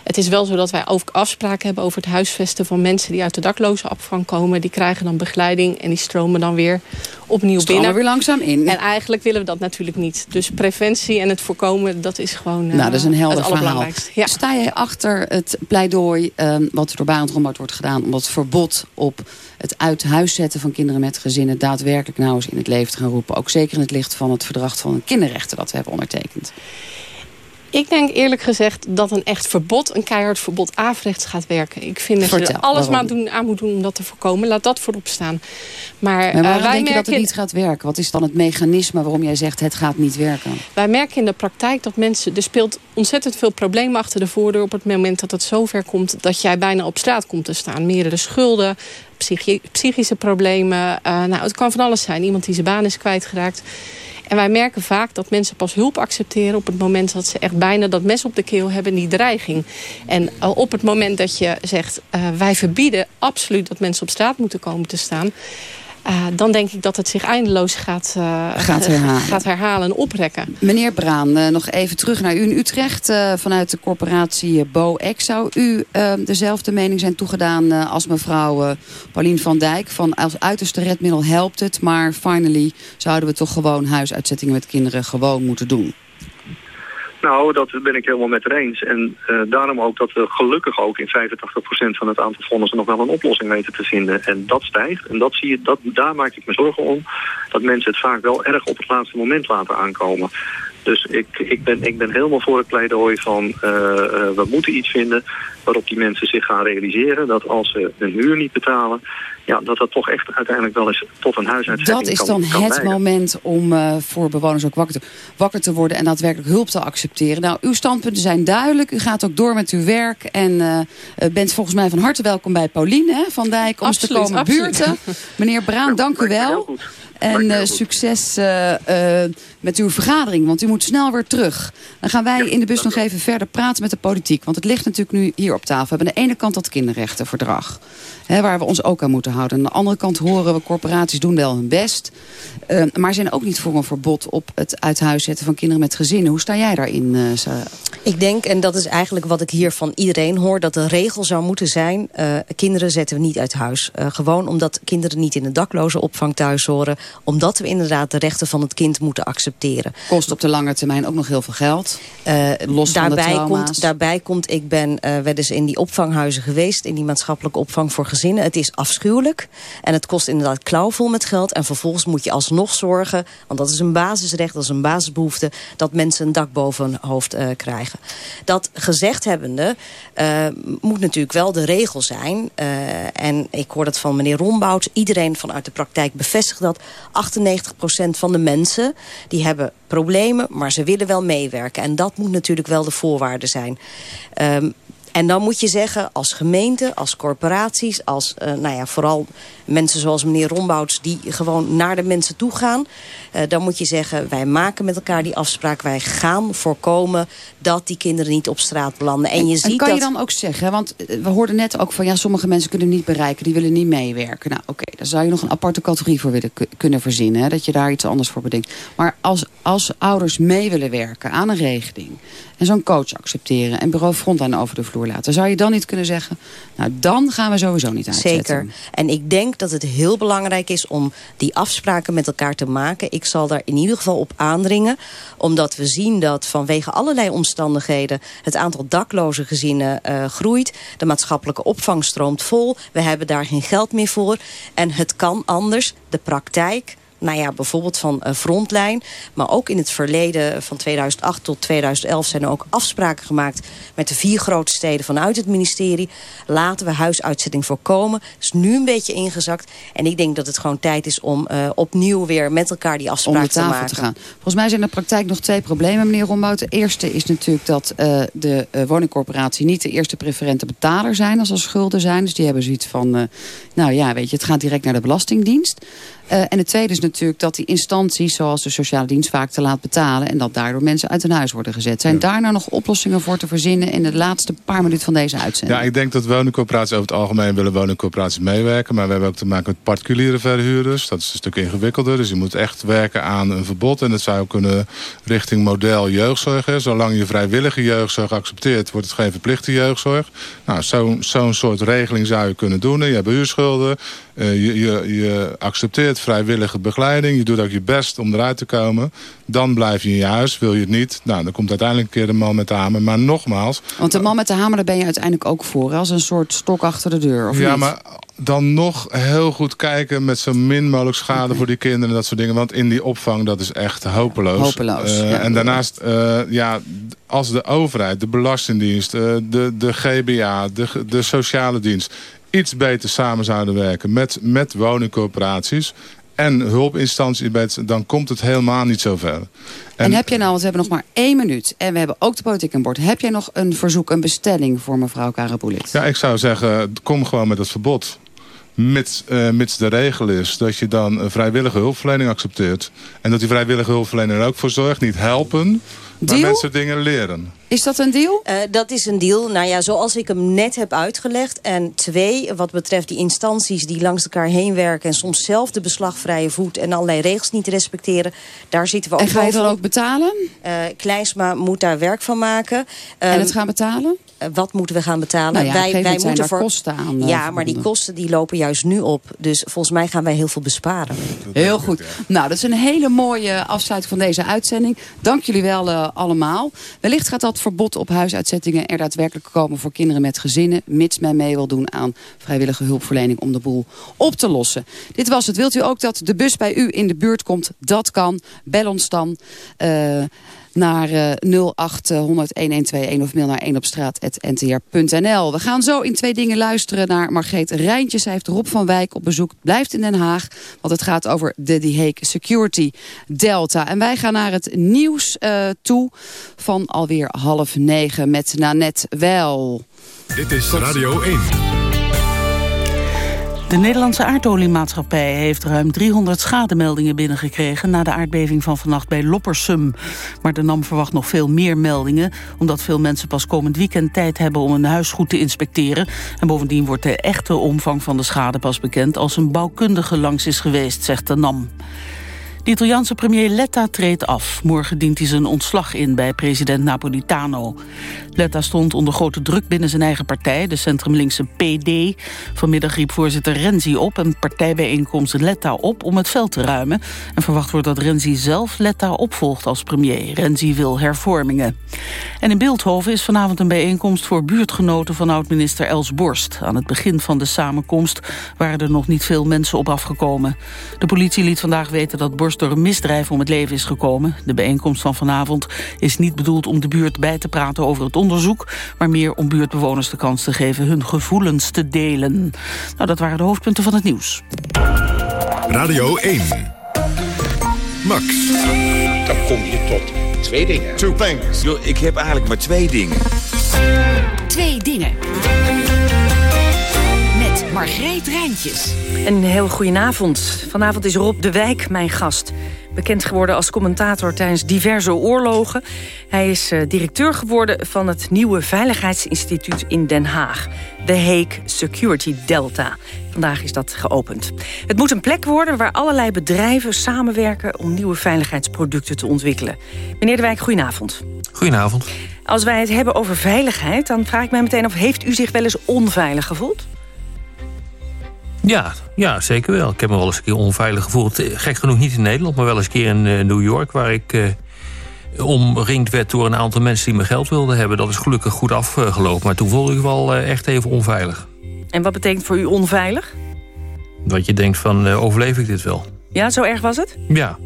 Het is wel zo dat wij ook afspraken hebben over het huisvesten van mensen die uit de dakloze opvang komen. Die krijgen dan begeleiding en die stromen dan weer opnieuw stromen binnen. weer langzaam in. En eigenlijk willen we dat natuurlijk niet. Dus preventie en het voorkomen, dat is gewoon nou, dat is een helder verhaal. Ja. Sta jij achter het pleidooi um, wat door Barend Rombart wordt gedaan... om het verbod op het uit huis zetten van kinderen met gezinnen... daadwerkelijk nou eens in het leven te gaan roepen. Ook zeker in het licht van het verdrag van kinderrechten dat we hebben ondertekend. Ik denk eerlijk gezegd dat een echt verbod, een keihard verbod averechts gaat werken. Ik vind dat Vertel, je er alles maar doen, aan moet doen om dat te voorkomen. Laat dat voorop staan. Maar, maar uh, wij denk je dat het niet gaat werken? Wat is dan het mechanisme waarom jij zegt het gaat niet werken? Wij merken in de praktijk dat mensen... Er speelt ontzettend veel problemen achter de voordeur op het moment dat het zover komt... dat jij bijna op straat komt te staan. Meerdere schulden, psychische problemen. Uh, nou, het kan van alles zijn. Iemand die zijn baan is kwijtgeraakt. En wij merken vaak dat mensen pas hulp accepteren... op het moment dat ze echt bijna dat mes op de keel hebben, die dreiging. En op het moment dat je zegt... Uh, wij verbieden absoluut dat mensen op straat moeten komen te staan... Uh, dan denk ik dat het zich eindeloos gaat, uh, <laughs> gaat, herhalen. gaat herhalen en oprekken. Meneer Braan, uh, nog even terug naar u in Utrecht. vanuit de corporatie BoEx. Zou u dezelfde mening zijn toegedaan als mevrouw Paulien van Dijk? Van als uiterste redmiddel helpt het, maar finally zouden we toch gewoon huisuitzettingen met kinderen gewoon moeten doen? Nou, dat ben ik helemaal met haar eens. En uh, daarom ook dat we gelukkig ook in 85% van het aantal vonnissen nog wel een oplossing weten te vinden. En dat stijgt. En dat zie je, dat, daar maak ik me zorgen om. Dat mensen het vaak wel erg op het laatste moment laten aankomen. Dus ik, ik, ben, ik ben helemaal voor het pleidooi van uh, we moeten iets vinden waarop die mensen zich gaan realiseren dat als ze hun huur niet betalen, ja, dat dat toch echt uiteindelijk wel eens tot een huisuitzetting Dat is dan het moment om uh, voor bewoners ook wakker te, wakker te worden en daadwerkelijk hulp te accepteren. Nou, uw standpunten zijn duidelijk. U gaat ook door met uw werk en uh, bent volgens mij van harte welkom bij Pauline hè, van Dijk om te komen buurten. Meneer Braan, dank u wel. En uh, succes uh, uh, met uw vergadering, want u moet snel weer terug. Dan gaan wij in de bus nog even verder praten met de politiek. Want het ligt natuurlijk nu hier op tafel. We hebben aan de ene kant dat kinderrechtenverdrag. Hè, waar we ons ook aan moeten houden. Aan de andere kant horen we corporaties doen wel hun best. maar zijn ook niet voor een verbod op het uit huis zetten van kinderen met gezinnen. Hoe sta jij daarin, Sarah? Ik denk, en dat is eigenlijk wat ik hier van iedereen hoor... dat de regel zou moeten zijn... kinderen zetten we niet uit huis. gewoon omdat kinderen niet in een dakloze opvang thuis horen omdat we inderdaad de rechten van het kind moeten accepteren. Kost op de lange termijn ook nog heel veel geld. Uh, los daarbij van de komt, daarbij komt, ik ben uh, wel eens in die opvanghuizen geweest... in die maatschappelijke opvang voor gezinnen. Het is afschuwelijk en het kost inderdaad klauwvol met geld. En vervolgens moet je alsnog zorgen, want dat is een basisrecht... dat is een basisbehoefte, dat mensen een dak boven hun hoofd uh, krijgen. Dat gezegd hebbende moet natuurlijk wel de regel zijn. en ik hoor dat van meneer Rombout. Iedereen vanuit de praktijk bevestigt dat 98% van de mensen die hebben problemen, maar ze willen wel meewerken. En dat moet natuurlijk wel de voorwaarde zijn. Um, en dan moet je zeggen, als gemeente, als corporaties... als uh, nou ja, vooral mensen zoals meneer Rombouts... die gewoon naar de mensen toe gaan... Uh, dan moet je zeggen, wij maken met elkaar die afspraak. Wij gaan voorkomen dat die kinderen niet op straat belanden. En, je ziet en kan dat... je dan ook zeggen, want eh, we hoorden net ook van... ja, sommige mensen kunnen niet bereiken, die willen niet meewerken. Nou, oké, okay, daar zou je nog een aparte categorie voor willen kunnen verzinnen. Hè, dat je daar iets anders voor bedenkt. Maar als, als ouders mee willen werken aan een regeling... en zo'n coach accepteren en bureau frontline over de vloer laten... zou je dan niet kunnen zeggen, nou dan gaan we sowieso niet uitzetten. Zeker. En ik denk dat het heel belangrijk is om die afspraken met elkaar te maken. Ik zal daar in ieder geval op aandringen. Omdat we zien dat vanwege allerlei omstandigheden... het aantal dakloze gezinnen uh, groeit. De maatschappelijke opvang stroomt vol. We hebben daar geen geld meer voor. En het kan anders. De praktijk nou ja, bijvoorbeeld van uh, Frontline. Maar ook in het verleden van 2008 tot 2011 zijn er ook afspraken gemaakt... met de vier grote steden vanuit het ministerie. Laten we huisuitzetting voorkomen. Het is nu een beetje ingezakt. En ik denk dat het gewoon tijd is om uh, opnieuw weer met elkaar die afspraak te maken. Te gaan. Volgens mij zijn in de praktijk nog twee problemen, meneer Rombout. De eerste is natuurlijk dat uh, de woningcorporatie niet de eerste preferente betaler zijn... als er schulden zijn. Dus die hebben zoiets van, nou ja, weet je, het gaat direct naar de Belastingdienst. Uh, en het tweede is natuurlijk dat die instanties zoals de sociale dienst vaak te laat betalen. En dat daardoor mensen uit hun huis worden gezet. Zijn ja. daar nou nog oplossingen voor te verzinnen in de laatste paar minuten van deze uitzending? Ja, ik denk dat woningcorporaties over het algemeen willen woningcorporaties meewerken. Maar we hebben ook te maken met particuliere verhuurders. Dat is een stuk ingewikkelder. Dus je moet echt werken aan een verbod. En dat zou kunnen richting model jeugdzorg. Hè. Zolang je vrijwillige jeugdzorg accepteert, wordt het geen verplichte jeugdzorg. Nou, zo'n zo soort regeling zou je kunnen doen. Je hebt huurschulden. Uh, je, je, je accepteert vrijwillige begeleiding. Je doet ook je best om eruit te komen. Dan blijf je in je huis. Wil je het niet? Nou, dan komt uiteindelijk een keer de man met de hamer. Maar nogmaals... Want de man met de hamer, daar ben je uiteindelijk ook voor. Als een soort stok achter de deur, of Ja, niet? maar dan nog heel goed kijken met zo min mogelijk schade okay. voor die kinderen en dat soort dingen. Want in die opvang, dat is echt hopeloos. Hopeloos, uh, ja. En daarnaast, uh, ja, als de overheid, de belastingdienst, uh, de, de GBA, de, de sociale dienst iets beter samen zouden werken met, met woningcorporaties en hulpinstanties, dan komt het helemaal niet zo ver. En, en heb jij nou, want we hebben nog maar één minuut... en we hebben ook de politiek aan boord. Heb jij nog een verzoek, een bestelling voor mevrouw Karabulit? Ja, ik zou zeggen, kom gewoon met het verbod. Mits, uh, mits de regel is dat je dan een vrijwillige hulpverlening accepteert. En dat die vrijwillige hulpverlener er ook voor zorgt. Niet helpen, Deal? maar mensen dingen leren. Is dat een deal? Uh, dat is een deal. Nou ja, zoals ik hem net heb uitgelegd. En twee, wat betreft die instanties die langs elkaar heen werken... en soms zelf de beslagvrije voet en allerlei regels niet respecteren... daar zitten we ook En ga je dan ook betalen? Uh, Kleinsma moet daar werk van maken. Um, en het gaan betalen? Uh, wat moeten we gaan betalen? Nou ja, wij wij moeten voor kosten aan. Ja, verbonden. maar die kosten die lopen juist nu op. Dus volgens mij gaan wij heel veel besparen. Heel goed. Nou, dat is een hele mooie afsluiting van deze uitzending. Dank jullie wel uh, allemaal. Wellicht gaat dat verbod op huisuitzettingen er daadwerkelijk komen voor kinderen met gezinnen. Mits men mee wil doen aan vrijwillige hulpverlening om de boel op te lossen. Dit was het. Wilt u ook dat de bus bij u in de buurt komt? Dat kan. Bel ons dan. Uh, naar uh, 0800 of mail naar 1 op straat.ntr.nl. We gaan zo in twee dingen luisteren naar Margreet Rijntjes. Zij heeft Rob van Wijk op bezoek, blijft in Den Haag. Want het gaat over de Die Hague Security Delta. En wij gaan naar het nieuws uh, toe van alweer half negen met Nanette Wel. Dit is Radio 1. De Nederlandse aardoliemaatschappij heeft ruim 300 schademeldingen binnengekregen... na de aardbeving van vannacht bij Loppersum. Maar de NAM verwacht nog veel meer meldingen... omdat veel mensen pas komend weekend tijd hebben om een huis goed te inspecteren. En bovendien wordt de echte omvang van de schade pas bekend... als een bouwkundige langs is geweest, zegt de NAM. De Italiaanse premier Letta treedt af. Morgen dient hij zijn ontslag in bij president Napolitano. Letta stond onder grote druk binnen zijn eigen partij, de centrumlinkse PD. Vanmiddag riep voorzitter Renzi op een partijbijeenkomst Letta op om het veld te ruimen. En verwacht wordt dat Renzi zelf Letta opvolgt als premier. Renzi wil hervormingen. En in Beeldhoven is vanavond een bijeenkomst voor buurtgenoten van oud-minister Els Borst. Aan het begin van de samenkomst waren er nog niet veel mensen op afgekomen. De politie liet vandaag weten dat Borst door een misdrijf om het leven is gekomen. De bijeenkomst van vanavond is niet bedoeld om de buurt bij te praten over het onderzoek... maar meer om buurtbewoners de kans te geven hun gevoelens te delen. Nou, dat waren de hoofdpunten van het nieuws. Radio 1. Max. Dan kom je tot twee dingen. Two things. Ik heb eigenlijk maar twee dingen. Twee dingen. Margreet Rijntjes. Een heel goedenavond. Vanavond is Rob de Wijk mijn gast. Bekend geworden als commentator tijdens diverse oorlogen. Hij is uh, directeur geworden van het nieuwe Veiligheidsinstituut in Den Haag. The Hague Security Delta. Vandaag is dat geopend. Het moet een plek worden waar allerlei bedrijven samenwerken... om nieuwe veiligheidsproducten te ontwikkelen. Meneer de Wijk, goedenavond. Goedenavond. Als wij het hebben over veiligheid, dan vraag ik mij meteen af... heeft u zich wel eens onveilig gevoeld? Ja, ja, zeker wel. Ik heb me wel eens een keer onveilig gevoeld. Eh, gek genoeg niet in Nederland, maar wel eens een keer in uh, New York... waar ik uh, omringd werd door een aantal mensen die mijn geld wilden hebben. Dat is gelukkig goed afgelopen, maar toen voelde ik wel echt even onveilig. En wat betekent voor u onveilig? Dat je denkt van, overleef ik dit wel? Ja, zo erg was het? Ja.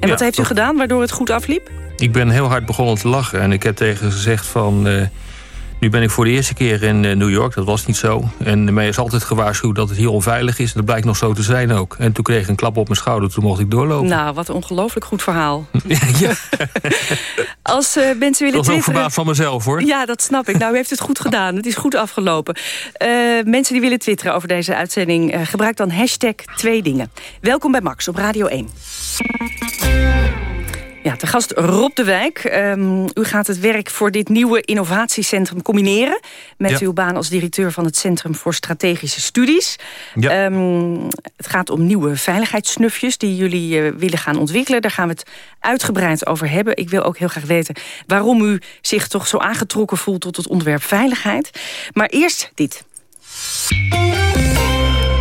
En wat heeft u gedaan waardoor het goed afliep? Ik ben heel hard begonnen te lachen en ik heb tegen gezegd van... Nu ben ik voor de eerste keer in eh, New York, dat was niet zo. En mij is altijd gewaarschuwd dat het hier onveilig is. En dat blijkt nog zo te zijn ook. En toen kreeg ik een klap op mijn schouder, toen mocht ik doorlopen. Nou, wat een ongelooflijk goed verhaal. <laughs> ja. Als uh, mensen willen Dat was ook verbaasd van mezelf, hoor. Ja, dat snap ik. Nou, u heeft het goed gedaan. Het is goed afgelopen. Uh, mensen die willen twitteren over deze uitzending... Uh, gebruik dan hashtag twee dingen. Welkom bij Max op Radio 1. Ja, de gast Rob de Wijk. Um, u gaat het werk voor dit nieuwe innovatiecentrum combineren... met uw baan als directeur van het Centrum voor Strategische Studies. Ja. Um, het gaat om nieuwe veiligheidssnufjes die jullie uh, willen gaan ontwikkelen. Daar gaan we het uitgebreid over hebben. Ik wil ook heel graag weten waarom u zich toch zo aangetrokken voelt... tot het onderwerp veiligheid. Maar eerst dit.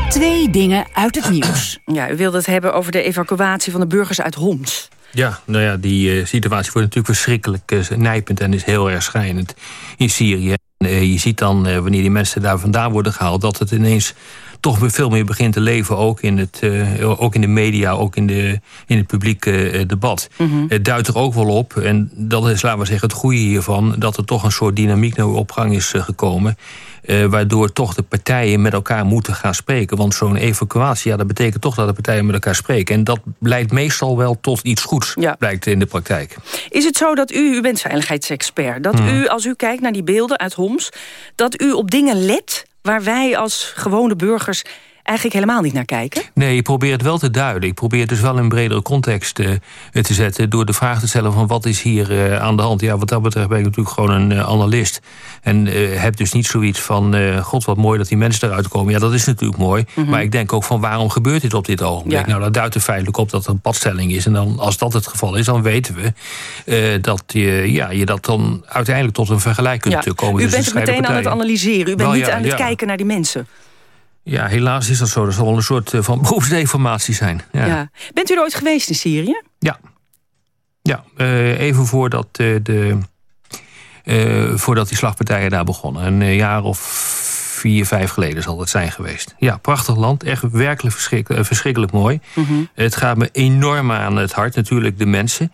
Twee dingen uit het nieuws. Ja, u wilde het hebben over de evacuatie van de burgers uit Homs. Ja, nou ja, die uh, situatie wordt natuurlijk verschrikkelijk uh, nijpend en is heel erg schrijnend in Syrië. Uh, je ziet dan, wanneer die mensen daar vandaan worden gehaald... dat het ineens toch weer veel meer begint te leven, ook in, het, ook in de media, ook in, de, in het publieke debat. Mm Het duidt er ook wel op, en dat is, laten we zeggen, het goede hiervan... dat er toch een soort dynamiek naar op gang is gekomen... Uh, waardoor toch de partijen met elkaar moeten gaan spreken. Want zo'n evacuatie, ja, dat betekent toch dat de partijen met elkaar spreken. En dat leidt meestal wel tot iets goeds, ja. blijkt in de praktijk. Is het zo dat u, u bent veiligheidsexpert... dat hmm. u, als u kijkt naar die beelden uit Homs... dat u op dingen let waar wij als gewone burgers eigenlijk helemaal niet naar kijken? Nee, ik probeer het wel te duiden. Ik probeer het dus wel in een bredere context uh, te zetten... door de vraag te stellen van wat is hier uh, aan de hand. Ja, wat dat betreft ben ik natuurlijk gewoon een uh, analist. En heb dus niet zoiets van... god, wat mooi dat die mensen eruit komen. Ja, dat is natuurlijk mooi. Mm -hmm. Maar ik denk ook van waarom gebeurt dit op dit ogenblik? Ja. Nou, dat duidt er feitelijk op dat er een padstelling is. En dan, als dat het geval is, dan weten we... dat je, ja, je dat dan uiteindelijk tot een vergelijk kunt ja. komen. U dus bent meteen partijen. aan het analyseren. U bent niet aan het kijken naar die mensen. Ja, helaas is dat zo. Dat zal wel een soort uh, van <laughs> beroepsdeformatie zijn. Ja. ja. Bent u er ooit geweest in Syrië? Ja. Ja, uh, even voordat, uh, de, voordat die slagpartijen daar begonnen. Een jaar of vier, vijf geleden zal het zijn geweest. Ja, prachtig land. Echt werkelijk verschrikkelijk, verschrikkelijk mooi. -hmm. Het gaat me enorm aan het hart. Natuurlijk de mensen.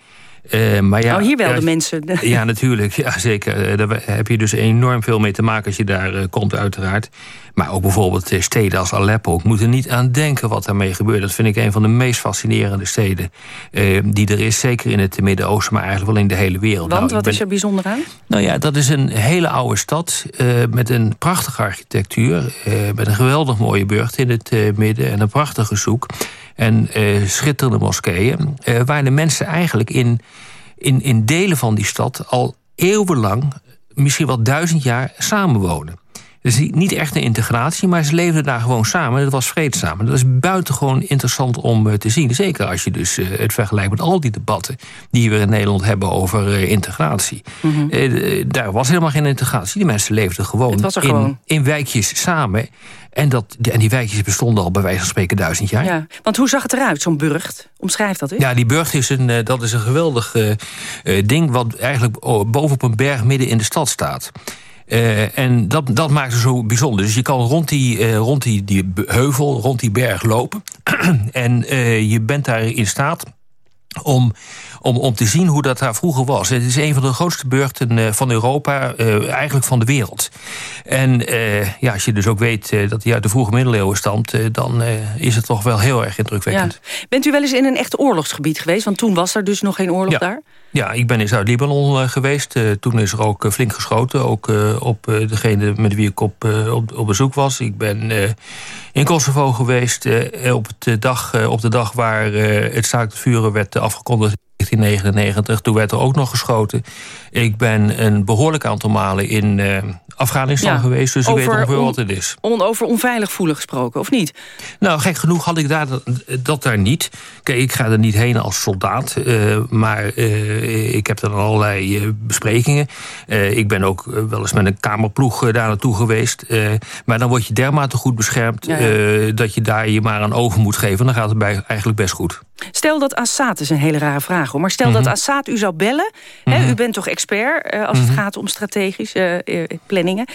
Uh, maar ja, oh, hier wel ja, de mensen. <laughs> Ja, natuurlijk. Ja, zeker. Daar heb je dus enorm veel mee te maken als je daar uh, komt, uiteraard. Maar ook bijvoorbeeld steden als Aleppo. Ik moet er niet aan denken wat daarmee gebeurt. Dat vind ik een van de meest fascinerende steden uh, die er is. Zeker in het Midden-Oosten, maar eigenlijk wel in de hele wereld. Want, nou, wat ben... is er bijzonder aan? Nou ja, dat is een hele oude stad met een prachtige architectuur. met een geweldig mooie burcht in het midden en een prachtige zoek. En schitterende moskeeën. waar de mensen eigenlijk in in, in delen van die stad al eeuwenlang, misschien wel duizend jaar, samenwonen. Dus niet echt een integratie, maar ze leefden daar gewoon samen. Dat was vreedzaam. Dat is buitengewoon interessant om eh, te zien. Zeker als je dus eh, het vergelijkt met al die debatten... die we in Nederland hebben over eh, integratie. Mhm. Daar was helemaal geen integratie. Die mensen leefden gewoon, in, gewoon. in wijkjes samen. En, dat, en die wijkjes bestonden al bij wijze van spreken duizend jaar. Ja, want hoe zag het eruit, zo'n burcht? Omschrijf dat eens. Ja, die burcht is een, dat is een geweldig ding... wat eigenlijk bovenop een berg midden in de stad staat. Uh, en dat, dat maakt het zo bijzonder. Dus je kan rond die, uh, rond die, die heuvel, rond die berg lopen. <clears throat> en uh, je bent daar in staat om, om, om te zien hoe dat daar vroeger was. Het is een van de grootste burchten van Europa, eigenlijk van de wereld. En ja, als je dus ook weet dat hij uit de vroege middeleeuwen stamt... dan is het toch wel heel erg indrukwekkend. Ja. Bent u wel eens in een echt oorlogsgebied geweest? Want toen was er dus nog geen oorlog ja. daar? Ja, ik ben in Zuid-Libanon geweest. toen is er ook flink geschoten. Ook op degene met wie ik op, op, op bezoek was. Ik ben in Kosovo geweest op, de dag, op de dag waar het staakt vuren werd afgekondigd. 1999, toen werd er ook nog geschoten. Ik ben een behoorlijk aantal malen in uh, Afghanistan ja, geweest, dus ik weet ongeveer wat het is. On, over onveilig voelen gesproken, of niet? Nou, gek genoeg had ik daar, dat, daar niet. Kijk, ik ga er niet heen als soldaat, uh, maar uh, ik heb dan allerlei besprekingen. ik ben ook wel eens met een kamerploeg daar naartoe geweest. maar dan word je dermate goed beschermd ja, ja. dat je daar je maar aan over moet geven. Dan gaat het bij, eigenlijk best goed. Stel dat Assad, is een hele rare vraag hoor, maar stel mm -hmm. dat Assad u zou bellen. Mm -hmm. hè, u bent toch expert uh, als mm -hmm. het gaat om strategische uh, planningen.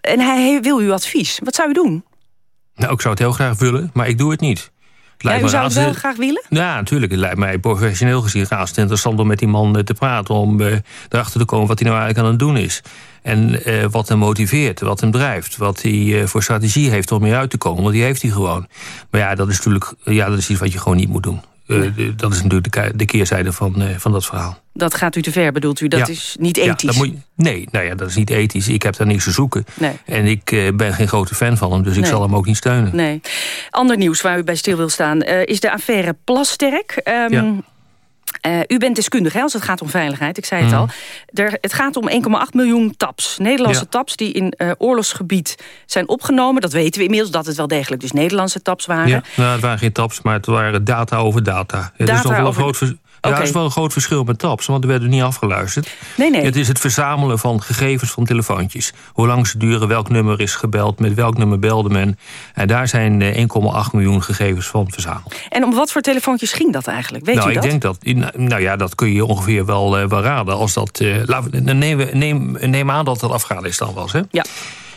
En hij wil uw advies. Wat zou u doen? Nou, ik zou het heel graag willen, maar ik doe het niet. Het ja, u zou het wel graag willen? Ja, natuurlijk. Het lijkt mij professioneel gezien razend interessant om met die man te praten. Om uh, erachter te komen wat hij nou eigenlijk aan het doen is. En uh, wat hem motiveert, wat hem drijft. Wat hij uh, voor strategie heeft om eruit te komen. Want die heeft hij gewoon. Maar ja, dat is natuurlijk ja, dat is iets wat je gewoon niet moet doen. Uh, dat is natuurlijk de, de keerzijde van, uh, van dat verhaal. Dat gaat u te ver, bedoelt u? Dat ja. is niet ethisch? Ja, dat moet je, nee, nou ja, dat is niet ethisch. Ik heb daar niks te zoeken. Nee. En ik uh, ben geen grote fan van hem, dus ik zal hem ook niet steunen. Nee. Ander nieuws waar u bij stil wil staan... is de affaire Plasterk. Um, ja. Uh, u bent deskundig hè, als het gaat om veiligheid, ik zei het mm. al. Er, het gaat om 1,8 miljoen taps. Nederlandse ja. taps die in uh, oorlogsgebied zijn opgenomen. Dat weten we inmiddels, dat het wel degelijk dus Nederlandse taps waren. Ja, nou, het waren geen taps, maar het waren data over data. data het is nog wel over... een groot okay. dat is wel een groot verschil met TAPS, want er werden niet afgeluisterd. Nee, nee. Het is het verzamelen van gegevens van telefoontjes. Hoe lang ze duren, welk nummer is gebeld, met welk nummer belde men. En daar zijn 1,8 miljoen gegevens van verzameld. En om wat voor telefoontjes ging dat eigenlijk? Weet nou, u dat? Ik denk dat, nou ja, dat kun je ongeveer wel, uh, wel raden. Als dat, uh, neem, neem, neem aan dat dat Afghanistan was, hè? Ja.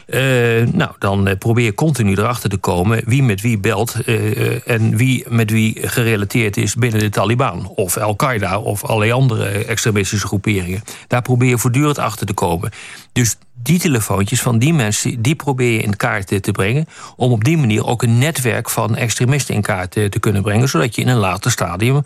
Uh, nou, dan uh, probeer continu erachter te komen wie met wie belt... Uh, en wie met wie gerelateerd is binnen de Taliban. Of Al-Qaeda of allerlei andere extremistische groeperingen. Daar probeer je voortdurend achter te komen. Dus die telefoontjes van die mensen, die probeer je in kaart te brengen... om op die manier ook een netwerk van extremisten in kaart te kunnen brengen... zodat je in een later stadium,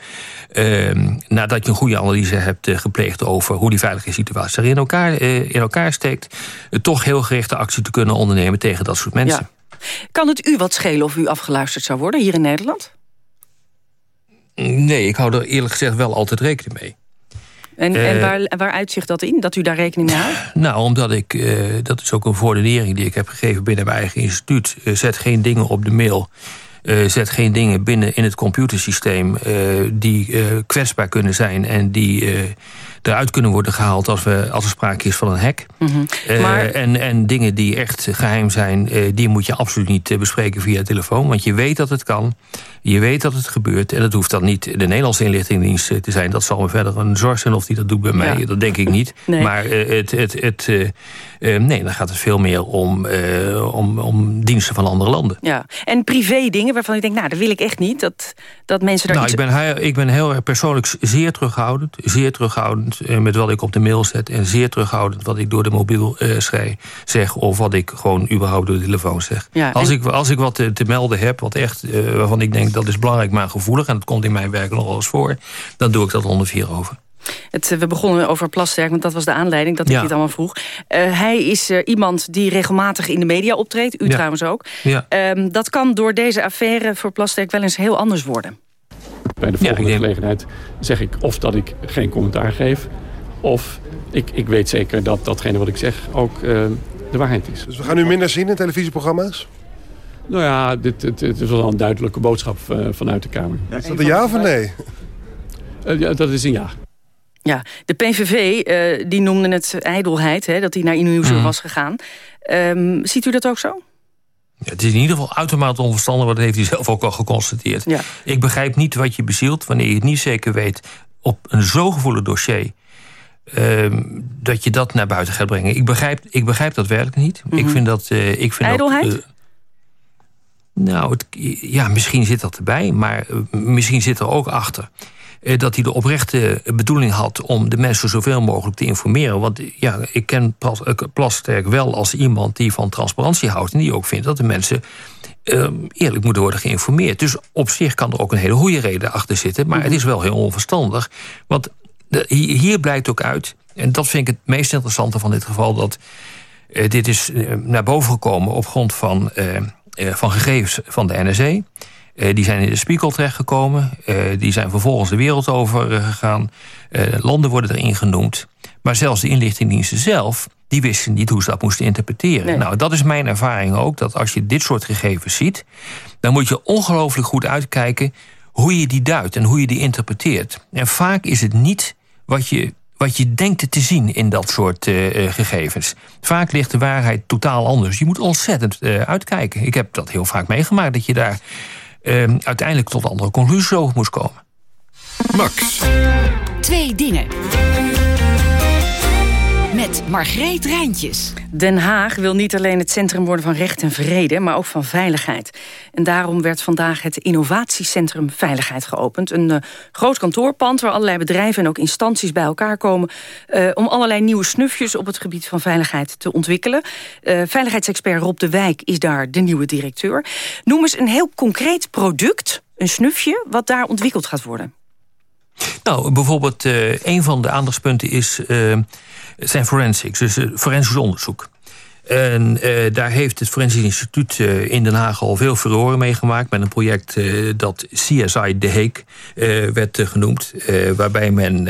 eh, nadat je een goede analyse hebt gepleegd... over hoe die veiligheidssituatie er in elkaar, eh, in elkaar steekt... toch heel gerichte actie te kunnen ondernemen tegen dat soort mensen. Ja. Kan het u wat schelen of u afgeluisterd zou worden hier in Nederland? Nee, ik hou er eerlijk gezegd wel altijd rekening mee. En, uh, en waar, waar uitzicht dat in, dat u daar rekening mee houdt? <laughs> Nou, omdat ik, uh, dat is ook een voordenering die ik heb gegeven binnen mijn eigen instituut. Uh, zet geen dingen op de mail. zet geen dingen binnen in het computersysteem die kwetsbaar kunnen zijn en die eruit kunnen worden gehaald als, we, als er sprake is van een hack. Mm -hmm. uh, maar... en, en dingen die echt geheim zijn, uh, die moet je absoluut niet uh, bespreken via telefoon. Want je weet dat het kan, je weet dat het gebeurt. En dat hoeft dan niet de Nederlandse inlichtingendienst te zijn. Dat zal me verder een zorg zijn of die dat doet bij mij. Ja. Dat denk ik niet. Nee. Maar het, het, het, nee, dan gaat het veel meer om, om, om diensten van andere landen. Ja. En privé dingen waarvan ik denk, nou, dat wil ik echt niet. Dat, Dat mensen daar nou, iets... ik, ben heel, ik ben heel erg persoonlijk zeer terughoudend. Zeer terughoudend eh, met wat ik op de mail zet. En zeer terughoudend wat ik door de mobiel uh, schrijf, zeg. Of wat ik gewoon überhaupt door de telefoon zeg. Ja, als, en- ik, als ik wat te, te melden heb, wat echt, eh, waarvan ik denk dat is belangrijk, maar gevoelig. En dat komt in mijn werk nog wel eens voor. Dan doe ik dat onder vier over. Het, eh, we begonnen over Plasterk, want dat was de aanleiding dat ik Ja. dit allemaal vroeg. Eh, hij is eh, iemand die regelmatig in de media optreedt. U Ja. trouwens ook. Ja. Ehm, dat kan door deze affaire voor Plasterk wel eens heel anders worden. Bij de volgende gelegenheid zeg ik of dat ik geen commentaar geef... of ik, ik weet zeker dat datgene wat ik zeg ook eh, de waarheid is. Dus we gaan nu minder zien in televisieprogramma's? Nou ja, dit, dit, dit is wel een duidelijke boodschap vanuit de Kamer. Is dat een ja of een nee? Ja, dat is een ja. Ja, de PVV eh, die noemde het ijdelheid, hè, dat hij naar Nieuwsuur Mhm. was gegaan. Ehm, ziet u dat ook zo? Ja, het is in ieder geval uitermate onverstandig, want dat heeft hij zelf ook al geconstateerd. Ja. Ik begrijp niet wat je bezielt wanneer je het niet zeker weet op een zo gevoelig dossier. ehm, dat je dat naar buiten gaat brengen. Ik begrijp, ik begrijp dat werkelijk niet. Ik vind dat. eh, ik vind Ijdelheid? Dat, eh, nou, het, ja, misschien zit dat erbij, maar misschien zit er ook achter. Eh, Dat hij de oprechte bedoeling had om de mensen zoveel mogelijk te informeren. Want ja, ik ken Plas- eh, Plasterk wel als iemand die van transparantie houdt. En die ook vindt dat de mensen eh, eerlijk moeten worden geïnformeerd. Dus op zich kan er ook een hele goede reden achter zitten. Maar het is wel heel onverstandig. Want hier blijkt ook uit, en dat vind ik het meest interessante van dit geval... dat eh, dit is naar boven gekomen op grond van, van gegevens van de NSE. Eh, die zijn in de spiegel terechtgekomen. Eh, die zijn vervolgens de wereld over eh, gegaan. Landen worden erin genoemd. Maar zelfs de inlichtingendiensten zelf... die wisten niet hoe ze dat moesten interpreteren. Nee. Nou, dat is mijn ervaring ook. Dat als je dit soort gegevens ziet... dan moet je ongelooflijk goed uitkijken... hoe je die duidt en hoe je die interpreteert. En vaak is het niet wat je wat je denkt te zien in dat soort gegevens. Vaak ligt de waarheid totaal anders. Je moet ontzettend uitkijken. Ik heb dat heel vaak meegemaakt, dat je daar eh, uiteindelijk tot andere conclusies over moest komen. Max. Twee dingen. Met Margreet Rijntjes. Den Haag wil niet alleen het centrum worden van recht en vrede... maar ook van veiligheid. En daarom werd vandaag het Innovatiecentrum Veiligheid geopend. Een eh, groot kantoorpand waar allerlei bedrijven en ook instanties bij elkaar komen... eh, om allerlei nieuwe snufjes op het gebied van veiligheid te ontwikkelen. Eh, veiligheidsexpert Rob de Wijk is daar de nieuwe directeur. Noem eens een heel concreet product, een snufje... wat daar ontwikkeld gaat worden. Nou, bijvoorbeeld eh, een van de aandachtspunten is, zijn forensics, dus forensisch onderzoek. En eh, daar heeft het Forensisch Instituut eh, in Den Haag al veel furoren meegemaakt... met een project eh, dat CSI De Heek werd genoemd... waarbij men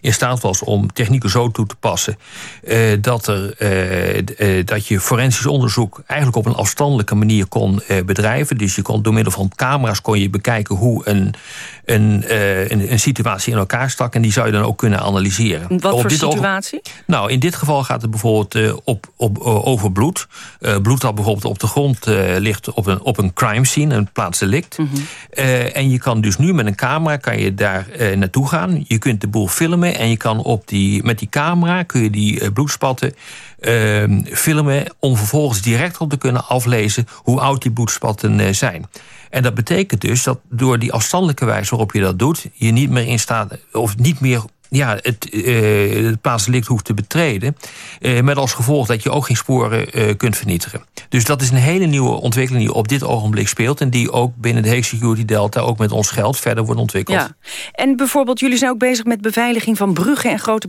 in staat was om technieken zo toe te passen... eh, dat, er, eh, eh, dat je forensisch onderzoek eigenlijk op een afstandelijke manier kon bedrijven. Dus je kon door middel van camera's kon je bekijken hoe een, een, een, een situatie in elkaar stak... en die zou je dan ook kunnen analyseren. Wat Op voor dit situatie? nou, in dit geval gaat het bijvoorbeeld op, op, over bloed. Bloed dat bijvoorbeeld op de grond ligt op een, op een crime scene, een plaatsdelict. Eh, en je kan dus nu met een camera kan je daar naartoe gaan. Je kunt de boel filmen en je kan op die, met die camera kun je die eh, bloedspatten eh, filmen... om vervolgens direct op te kunnen aflezen hoe oud die bloedspatten eh, zijn. En dat betekent dus dat door die afstandelijke wijze waarop je dat doet... je niet meer in staat, of niet meer ja, het, het plaatsdelict hoeft te betreden. eh, met als gevolg dat je ook geen sporen eh, kunt vernietigen. Dus dat is een hele nieuwe ontwikkeling die op dit ogenblik speelt... en die ook binnen de Hague Security Delta ook met ons geld verder wordt ontwikkeld. Ja. En bijvoorbeeld, jullie zijn ook bezig met beveiliging van bruggen... en grote,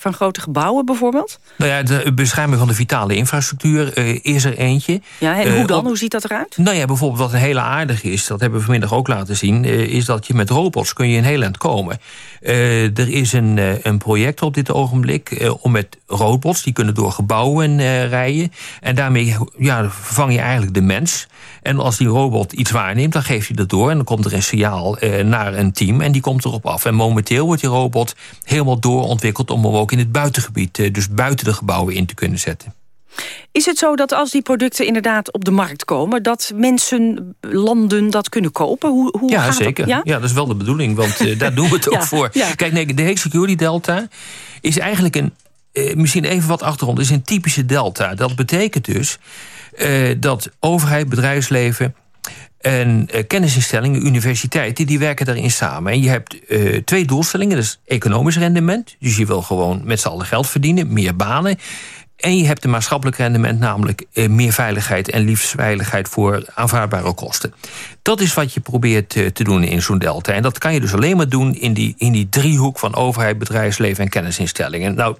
van grote gebouwen bijvoorbeeld? Nou ja, de bescherming van de vitale infrastructuur is er eentje. Ja, en hoe dan? op- Hoe ziet dat eruit? Nou ja, bijvoorbeeld wat een hele aardige is... dat hebben we vanmiddag ook laten zien... is dat je met robots kun je in heel eind komen. Er is een, eh, een project op dit ogenblik... eh, om met robots, die kunnen door gebouwen eh, rijden... en daarmee ja, vervang je eigenlijk de mens... En als die robot iets waarneemt, dan geeft hij dat door... en dan komt er een signaal naar een team en die komt erop af. En momenteel wordt die robot helemaal doorontwikkeld... om hem ook in het buitengebied, dus buiten de gebouwen in te kunnen zetten. Is het zo dat als die producten inderdaad op de markt komen... dat mensen, landen dat kunnen kopen? Hoe, hoe ja, gaat dat? zeker. Ja? Ja? dat is wel de bedoeling, want eh, daar doen we het <laughs> ook voor. ja. Kijk, nee, de Hague Security Delta is eigenlijk een... eh, misschien even wat achtergrond, is een typische delta. Dat betekent dus eh, dat overheid, bedrijfsleven En uh, kennisinstellingen, universiteiten, die werken daarin samen. En je hebt uh, twee doelstellingen. Dat is economisch rendement. Dus je wil gewoon met z'n allen geld verdienen, meer banen. En je hebt een maatschappelijk rendement, namelijk uh, meer veiligheid en liefst veiligheid voor aanvaardbare kosten. Dat is wat je probeert te doen in zo'n delta. En dat kan je dus alleen maar doen in die, in die driehoek van overheid, bedrijfsleven en kennisinstellingen. Nou,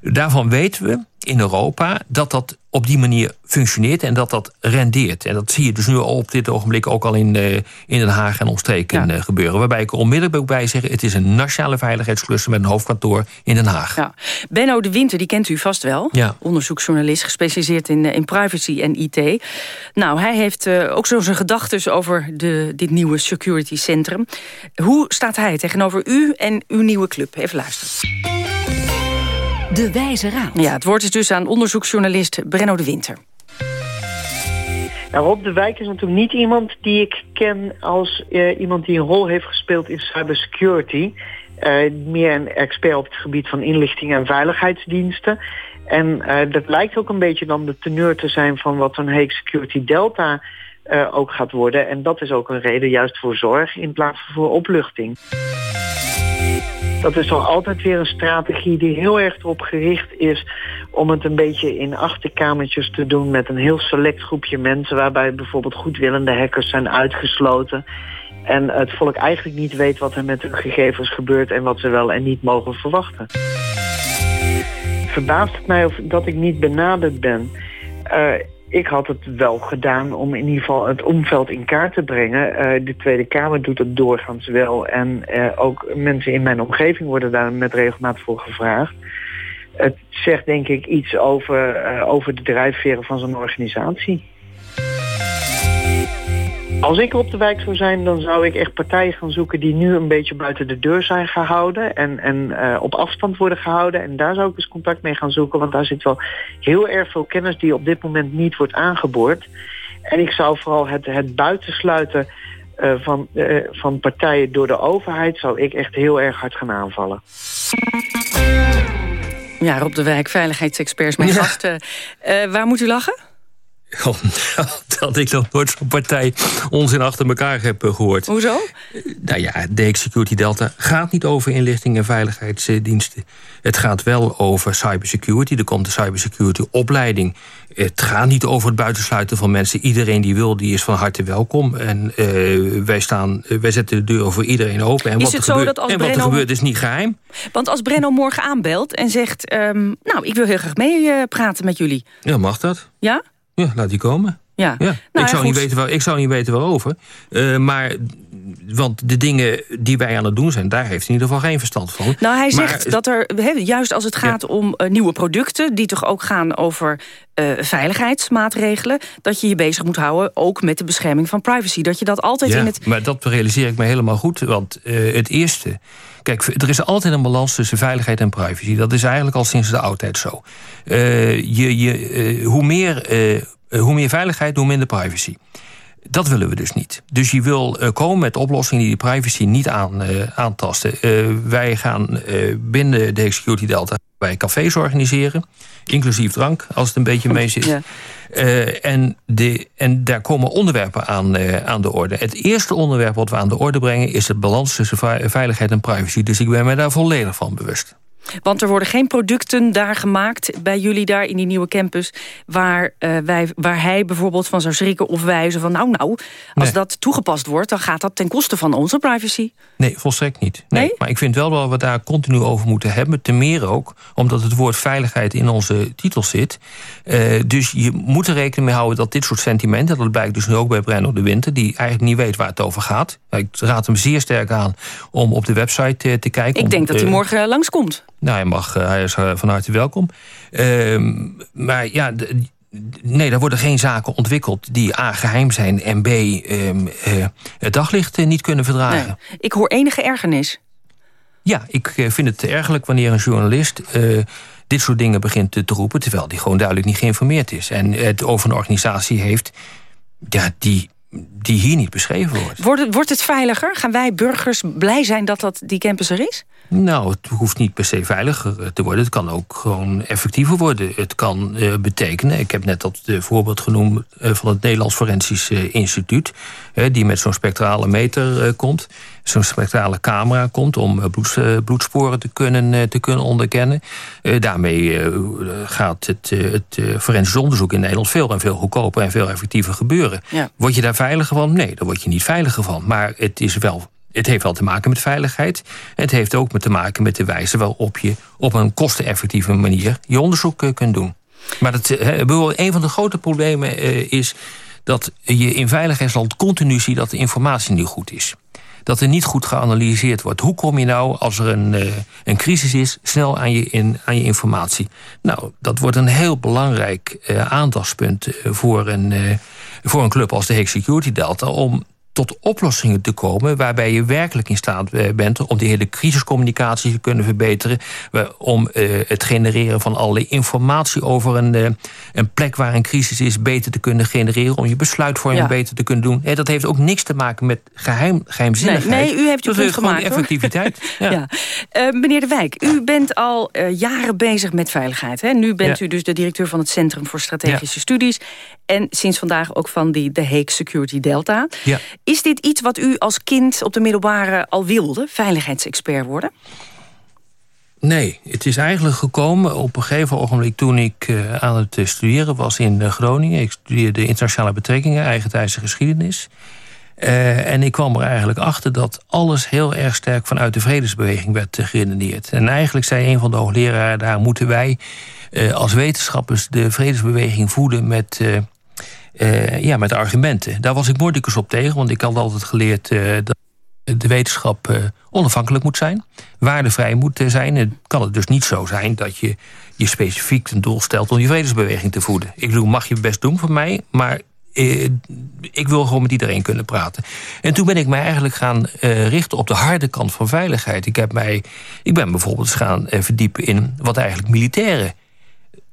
daarvan weten we in Europa dat dat op die manier functioneert en dat dat rendeert. En dat zie je dus nu al op dit ogenblik ook al in, uh, in Den Haag en omstreken ja. gebeuren. Waarbij ik onmiddellijk bij zeg: het is een nationale veiligheidscluster met een hoofdkantoor in Den Haag. Ja. Benno de Winter, die kent u vast wel. Ja. Onderzoeksjournalist, gespecialiseerd in, in privacy en IT. Nou, hij heeft uh, ook zo zijn gedachten over de, dit nieuwe security centrum. Hoe staat hij tegenover u en uw nieuwe club? Even luisteren. De Wijze Raad. Ja, het woord is dus aan onderzoeksjournalist Brenno de Winter. Nou, Rob de Wijk is natuurlijk niet iemand die ik ken als uh, iemand die een rol heeft gespeeld in cybersecurity. Uh, meer een expert op het gebied van inlichting en veiligheidsdiensten. En uh, dat lijkt ook een beetje dan de teneur te zijn van wat een Hague Security Delta ook gaat worden. En dat is ook een reden juist voor zorg in plaats van voor opluchting. Dat is toch altijd weer een strategie die heel erg erop gericht is om het een beetje in achterkamertjes te doen met een heel select groepje mensen waarbij bijvoorbeeld goedwillende hackers zijn uitgesloten en het volk eigenlijk niet weet wat er met hun gegevens gebeurt en wat ze wel en niet mogen verwachten. Verbaast het mij of dat ik niet benaderd ben. Uh, ik had het wel gedaan om in ieder geval het omveld in kaart te brengen. Uh, de Tweede Kamer doet het doorgaans wel. En uh, ook mensen in mijn omgeving worden daar met regelmaat voor gevraagd. Het zegt denk ik iets over, uh, over de drijfveren van zo'n organisatie. Als ik op de wijk zou zijn, dan zou ik echt partijen gaan zoeken die nu een beetje buiten de deur zijn gehouden en, en uh, op afstand worden gehouden. En daar zou ik eens contact mee gaan zoeken, want daar zit wel heel erg veel kennis die op dit moment niet wordt aangeboord. En ik zou vooral het, het buitensluiten uh, van, uh, van partijen door de overheid, zou ik echt heel erg hard gaan aanvallen. Ja, Rob de Wijk, veiligheidsexperts, mijn ja. gasten. waar moet u lachen? Oh, dat ik nog nooit zo'n partij onzin achter elkaar heb gehoord. Hoezo? Nou ja, de Security Delta gaat niet over inlichting en veiligheidsdiensten. Het gaat wel over cybersecurity. Er komt de cybersecurity opleiding. Het gaat niet over het buitensluiten van mensen. Iedereen die wil, die is van harte welkom. En uh, wij, staan, wij zetten de deur voor iedereen open. En is wat het er zo gebeurt, dat als en wat Brenno... er gebeurt is niet geheim. Want als Brenno morgen aanbelt en zegt... Um, nou, ik wil heel graag mee uh, praten met jullie. Ja, mag dat? Ja? Ja, laat die komen. Ja. ja. Nou, ik, zou niet weten waar, ik zou niet weten waarover. Uh, maar, want de dingen die wij aan het doen zijn... daar heeft hij in ieder geval geen verstand van. Nou, hij maar, zegt dat er, juist als het gaat ja. om uh, nieuwe producten... die toch ook gaan over uh, veiligheidsmaatregelen... dat je je bezig moet houden ook met de bescherming van privacy. Dat je dat altijd ja, in het... maar dat realiseer ik me helemaal goed. Want het eerste... Kijk, er is altijd een balans tussen veiligheid en privacy. Dat is eigenlijk al sinds de oudheid zo. je, je, hoe meer hoe meer veiligheid, hoe minder privacy. Dat willen we dus niet. Dus je wil uh, komen met oplossingen die de privacy niet aan, uh, aantasten. wij gaan binnen de Security Delta bij cafés organiseren. Inclusief drank, als het een beetje mee zit. Ja. en, de, en daar komen onderwerpen aan, aan de orde. Het eerste onderwerp wat we aan de orde brengen... is de balans tussen veiligheid en privacy. Dus ik ben me daar volledig van bewust. Want er worden geen producten daar gemaakt bij jullie daar in die nieuwe campus... waar, uh, wij, waar hij bijvoorbeeld van zou schrikken of wijzen van... nou, nou, als nee. dat toegepast wordt, dan gaat dat ten koste van onze privacy. Nee, volstrekt niet. Nee. nee? Maar ik vind wel dat we daar continu over moeten hebben. Ten meer ook, omdat het woord veiligheid in onze titel zit. Uh, dus je moet er rekening mee houden dat dit soort sentimenten... dat blijkt dus nu ook bij Brenno de Winter... die eigenlijk niet weet waar het over gaat. Ik raad hem zeer sterk aan om op de website uh, te kijken. Ik om, denk dat hij morgen langskomt. Nou, hij, mag, hij is van harte welkom. Uh, maar ja, nee, er worden geen zaken ontwikkeld... die A, geheim zijn en B, uh, uh, het daglicht niet kunnen verdragen. Nee. Ik hoor enige ergernis. Ja, ik vind het ergerlijk wanneer een journalist... dit soort dingen begint te roepen... terwijl die gewoon duidelijk niet geïnformeerd is. En het over een organisatie heeft ja, die die hier niet beschreven wordt. Wordt het, wordt het veiliger? Gaan wij burgers blij zijn dat, dat die campus er is? Nou, het hoeft niet per se veiliger te worden. Het kan ook gewoon effectiever worden. Het kan uh, betekenen, ik heb net dat uh, voorbeeld genoemd... Uh, van het Nederlands Forensisch Instituut... die met zo'n spectrale meter komt zo'n spectrale camera komt om bloed, bloedsporen te kunnen, te kunnen onderkennen. daarmee gaat het, het forensisch onderzoek in Nederland veel en veel goedkoper en veel effectiever gebeuren. Ja. Word je daar veiliger van? Nee, daar word je niet veiliger van. Maar het is wel het heeft wel te maken met veiligheid. Het heeft ook te maken met de wijze waarop je op een kosteneffectieve manier je onderzoek eh, kunt doen. Maar dat, een van de grote problemen eh, is dat je in veiligheidsland continu ziet dat de informatie niet goed is. Dat er niet goed geanalyseerd wordt. Hoe kom je nou, als er een, eh, een crisis is, snel aan je, in, aan je informatie? Nou, dat wordt een heel belangrijk aandachtspunt voor een, voor een club als de Hague Security Delta... om tot oplossingen te komen... waarbij je werkelijk in staat eh, bent om die hele crisiscommunicatie te kunnen verbeteren... om uh, het genereren van allerlei informatie over een, uh, een plek waar een crisis is... beter te kunnen genereren, om je besluitvorming beter te kunnen doen. dat heeft ook niks te maken met geheim, geheimzinnigheid. Nee, nee u heeft je punt gemaakt, effectiviteit. <laughs> ja. ja. meneer De Wijk, u bent al jaren bezig met veiligheid. Hè? Nu bent u dus de directeur van het Centrum voor Strategische Studies... en sinds vandaag ook van die, de Hague Security Delta... Ja. Is dit iets wat u als kind op de middelbare al wilde? Veiligheidsexpert worden? Nee, het is eigenlijk gekomen op een gegeven ogenblik... toen ik uh, aan het studeren was in uh, Groningen. Ik studeerde internationale betrekkingen, eigentijdse geschiedenis. En ik kwam er eigenlijk achter dat alles heel erg sterk... vanuit de vredesbeweging werd geredeneerd. En eigenlijk zei een van de hoogleraren... daar moeten wij als wetenschappers de vredesbeweging voeden... met uh, ja, met argumenten. Daar was ik moordicus op tegen, want ik had altijd geleerd uh, dat de wetenschap uh, onafhankelijk moet zijn, waardevrij moet zijn. Het kan het dus niet zo zijn dat je je specifiek een doel stelt om je vredesbeweging te voeden. Ik bedoel, mag je best doen voor mij, maar ik wil gewoon met iedereen kunnen praten. En toen ben ik mij eigenlijk gaan richten op de harde kant van veiligheid. Ik, heb mij, ik ben bijvoorbeeld gaan verdiepen in wat eigenlijk militairen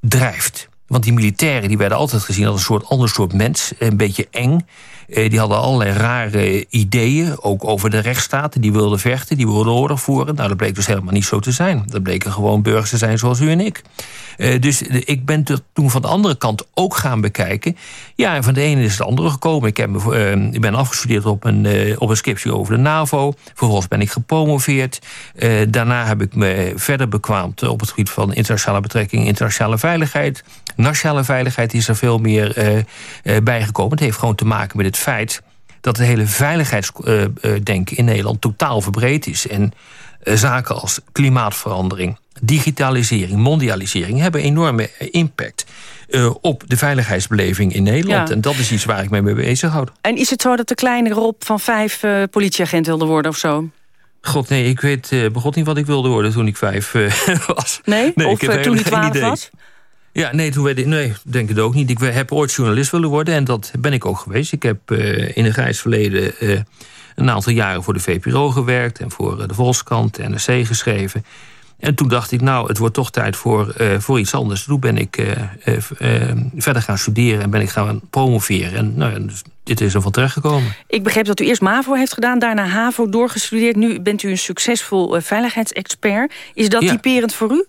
drijft. Want die militairen die werden altijd gezien als een soort ander soort mens. Een beetje eng. Eh, die hadden allerlei rare ideeën, ook over de rechtsstaten. Die wilden vechten, die wilden oorlog voeren. Nou, dat bleek dus helemaal niet zo te zijn. Dat bleken gewoon burgers te zijn zoals u en ik. Uh, dus ik ben toen van de andere kant ook gaan bekijken. Ja, en van de ene is het andere gekomen. Ik, heb, uh, ik ben afgestudeerd op een, op een scriptie over de NAVO. Vervolgens ben ik gepromoveerd. daarna heb ik me verder bekwaamd op het gebied van internationale betrekkingen, internationale veiligheid. Nationale veiligheid is er veel meer bijgekomen. Het heeft gewoon te maken met het feit dat het hele veiligheidsdenken in Nederland totaal verbreed is. En zaken als klimaatverandering, digitalisering, mondialisering hebben enorme impact. Uh, op de veiligheidsbeleving in Nederland. Ja. En dat is iets waar ik me mee bezighoud. En is het zo dat de kleine Rob van vijf uh, politieagent wilde worden of zo? God, nee, ik weet uh, begot niet wat ik wilde worden toen ik vijf <laughs> was. Nee? nee of toen ik twaalf was? Ja, nee, toen werd ik, nee, denk het ook niet. Ik heb ooit journalist willen worden en dat ben ik ook geweest. Ik heb in een grijs verleden een aantal jaren voor de VPRO gewerkt... en voor de Volkskrant en NRC geschreven. En toen dacht ik, nou, het wordt toch tijd voor, voor iets anders. Toen ben ik verder gaan studeren en ben ik gaan promoveren. En nou, dus dit is er van terechtgekomen. Ik begreep dat u eerst MAVO heeft gedaan, daarna HAVO doorgestudeerd. Nu bent u een succesvol veiligheidsexpert. Is dat typerend voor u?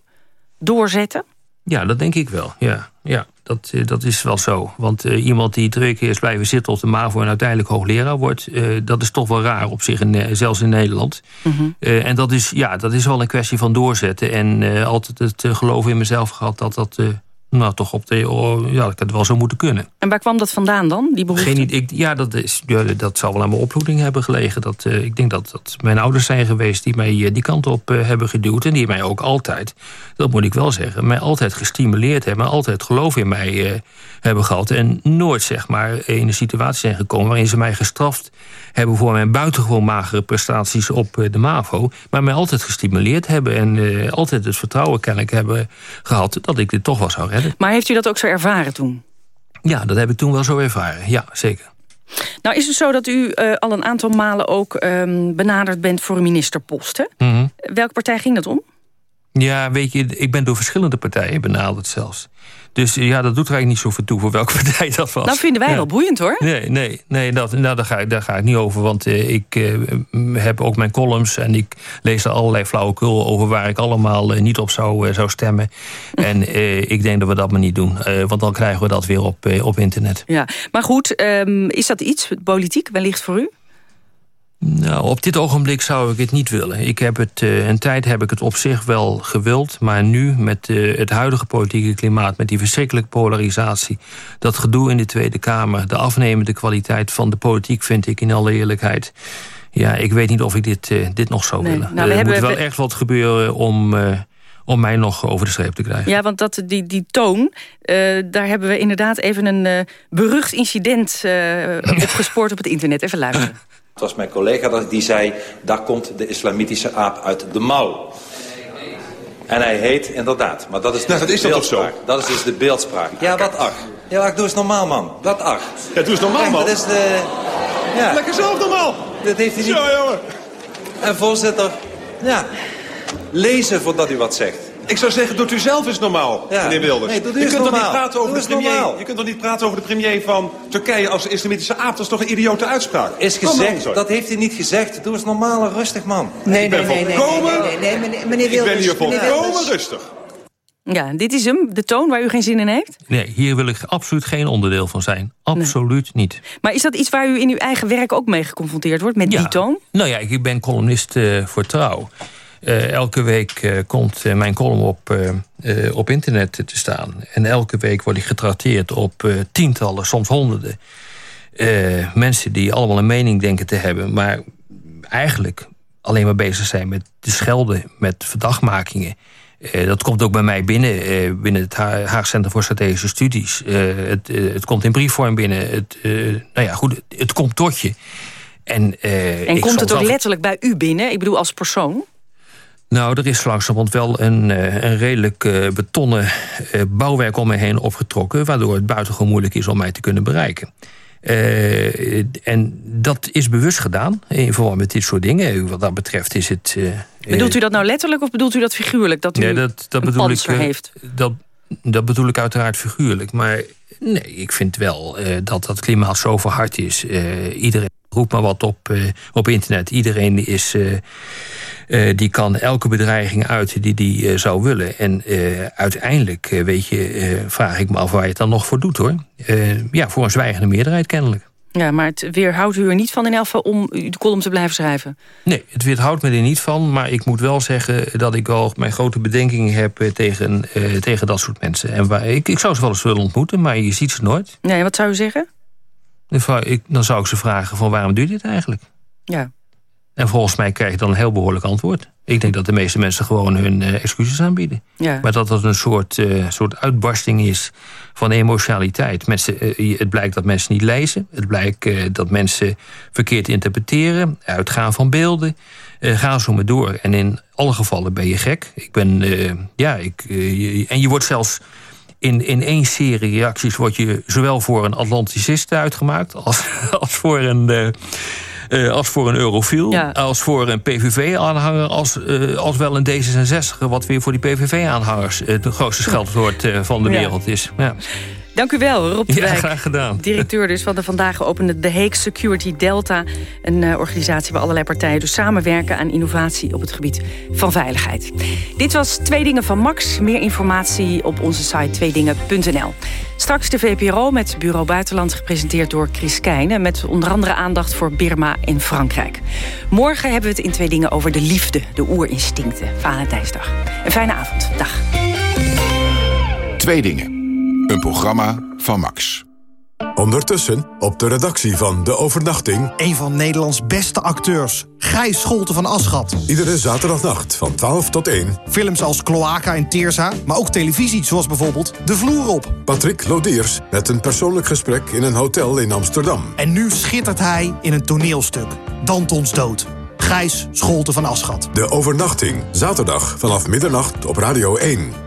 Doorzetten? Ja, dat denk ik wel, ja. ja. Dat, eh, dat is wel zo. Want uh, iemand die twee keer is blijven zitten op de MAVO... en uiteindelijk hoogleraar wordt... Uh, dat is toch wel raar op zich, in, zelfs in Nederland. Mm -hmm. en dat is, ja, dat is wel een kwestie van doorzetten. En altijd het geloof in mezelf gehad dat dat nou, toch op de, oh, ja, dat wel zou moeten kunnen. En waar kwam dat vandaan dan, die behoefte? Geen idee. Ja, dat, is, ja, dat zal wel aan mijn opvoeding hebben gelegen. Dat, uh, ik denk dat, dat mijn ouders zijn geweest die mij uh, die kant op uh, hebben geduwd. En die mij ook altijd, dat moet ik wel zeggen, mij altijd gestimuleerd hebben. Altijd geloof in mij hebben gehad. En nooit, zeg maar, in een situatie zijn gekomen waarin ze mij gestraft hebben voor mijn buitengewoon magere prestaties op de MAVO. Maar mij altijd gestimuleerd hebben en altijd het vertrouwen kennelijk hebben gehad dat ik dit toch wel zou redden. Maar heeft u dat ook zo ervaren toen? Ja, dat heb ik toen wel zo ervaren. Ja, zeker. Nou is het zo dat u uh, al een aantal malen ook um, benaderd bent voor een ministerpost. Hè? Mm -hmm. Welke partij ging dat om? Ja, weet je, ik ben door verschillende partijen benaderd zelfs. Dus ja, dat doet er eigenlijk niet zoveel toe voor welke <laughs> partij dat was. Nou, vinden wij wel boeiend hoor. Nee, nee, nee dat, nou, daar, ga ik, daar ga ik niet over. Want uh, ik uh, heb ook mijn columns en ik lees er allerlei flauwekul over waar ik allemaal uh, niet op zou, zou stemmen. <laughs> en ik denk dat we dat maar niet doen. want dan krijgen we dat weer op, op internet. Ja, maar goed, um, is dat iets, politiek, wellicht voor u? Nou, op dit ogenblik zou ik het niet willen. Ik heb het, uh, een tijd heb ik het op zich wel gewild... maar nu, met uh, het huidige politieke klimaat... met die verschrikkelijke polarisatie... dat gedoe in de Tweede Kamer... de afnemende kwaliteit van de politiek, vind ik in alle eerlijkheid... ja, ik weet niet of ik dit, uh, dit nog zou nee. willen. Nou, er moet wel echt wat gebeuren om om mij nog over de streep te krijgen. Ja, want dat, die, die toon, uh, daar hebben we inderdaad even een uh, berucht incident <laughs> uh, opgespoord op het internet. Even luisteren. Het was mijn collega die zei, daar komt de islamitische aap uit de mouw. En hij heet inderdaad, maar dat is, nou, dat is dat toch zo? Dat is dus de beeldspraak. Ja, wat ach. Ja, ach, doe eens normaal, man. Wat ach. Ja, doe eens normaal, man. Dat is de... Ja. Lekker zelf normaal. Dat heeft hij niet... Zo, jongen. En voorzitter, ja, lezen voordat u wat zegt. Ik zou zeggen, doet u zelf eens normaal, ja. meneer Wilders. Nee, je kunt toch niet praten over de premier. Normaal. Je kunt toch niet praten over de premier van Turkije als islamitische aap. Dat is toch een idiote uitspraak. Is gezegd, dat heeft hij niet gezegd. Doe eens normaal en rustig, man. Nee, ik ben nee, nee, volkomen, nee, nee, nee, meneer, meneer Wilders. Ik ben hier volkomen rustig. Ja, dit is hem, de toon waar u geen zin in heeft? Nee, hier wil ik absoluut geen onderdeel van zijn. Absoluut nee. niet. Maar is dat iets waar u in uw eigen werk ook mee geconfronteerd wordt, met ja. die toon? Nou ja, ik ben columnist uh, voor Trouw. Uh, elke week uh, komt uh, mijn column op, op internet te staan. En elke week word ik getrakteerd op tientallen, soms honderden... mensen die allemaal een mening denken te hebben... maar eigenlijk alleen maar bezig zijn met de schelden, met verdachtmakingen. dat komt ook bij mij binnen, binnen het ha Haag Centrum voor Strategische Studies. Het, het, komt in briefvorm binnen. Het, nou ja, goed, het komt tot je. En, en komt het ook letterlijk bij u binnen? Ik bedoel, als persoon? Nou, er is langzamerhand wel een, een redelijk uh, betonnen uh, bouwwerk om me heen opgetrokken... waardoor het buitengewoon moeilijk is om mij te kunnen bereiken. Uh, en dat is bewust gedaan in verband met dit soort dingen. Wat dat betreft is het... bedoelt u dat nou letterlijk of bedoelt u dat figuurlijk? Dat u nee, dat, dat een bedoel ik, heeft? Dat, dat bedoel ik uiteraard figuurlijk. Maar nee, ik vind wel dat dat klimaat zo verhard is. iedereen roept maar wat op, op internet. Iedereen is... Uh, die kan elke bedreiging uiten die die zou willen. En uiteindelijk, weet je, vraag ik me af waar je het dan nog voor doet, hoor. ja, voor een zwijgende meerderheid kennelijk. Ja, maar het weerhoudt u er niet van in geval om de column te blijven schrijven? Nee, het weerhoudt me er niet van. Maar ik moet wel zeggen dat ik wel mijn grote bedenkingen heb tegen, tegen dat soort mensen. En waar, ik, ik zou ze wel eens willen ontmoeten, maar je ziet ze nooit. Nee, wat zou u zeggen? Dan zou ik ze vragen van waarom doe je dit eigenlijk? Ja, en volgens mij krijg je dan een heel behoorlijk antwoord. Ik denk dat de meeste mensen gewoon hun uh, excuses aanbieden. Ja. Maar dat dat een soort, uh, soort uitbarsting is van emotionaliteit. Mensen, uh, het blijkt dat mensen niet lezen. Het blijkt dat mensen verkeerd interpreteren. Uitgaan van beelden. ga zo maar door. En in alle gevallen ben je gek. Ik ben, ja, ik, en je wordt zelfs in, in één serie reacties... word je zowel voor een Atlanticist uitgemaakt... als, <laughs> als voor een uh, als voor een eurofiel, ja. als voor een PVV-aanhanger... Als, uh, als wel een D66, wat weer voor die PVV-aanhangers... het uh, grootste scheldwoord uh, van de wereld is. Ja. Dank u wel, Rob de Ja, Wijk, graag gedaan. Directeur dus van de vandaag geopende The Hague Security Delta. Een uh, organisatie waar allerlei partijen dus samenwerken aan innovatie op het gebied van veiligheid. Dit was Twee Dingen van Max. Meer informatie op onze site tweedingen.nl. Straks de VPRO met Bureau Buitenland gepresenteerd door Chris Keijnen... met onder andere aandacht voor Birma en Frankrijk. Morgen hebben we het in Twee Dingen over de liefde, de oerinstincten. Valentijnsdag. Een fijne avond. Dag. Twee Dingen. Een programma van Max. Ondertussen op de redactie van De Overnachting... een van Nederlands beste acteurs, Gijs Scholte van Aschat. Iedere zaterdagnacht van 12 tot 1. Films als Cloaca en Teersa, maar ook televisie zoals bijvoorbeeld De Vloer op. Patrick Lodiers met een persoonlijk gesprek in een hotel in Amsterdam. En nu schittert hij in een toneelstuk, Dantons Dood. Gijs Scholte van Aschat. De Overnachting, zaterdag vanaf middernacht op Radio 1.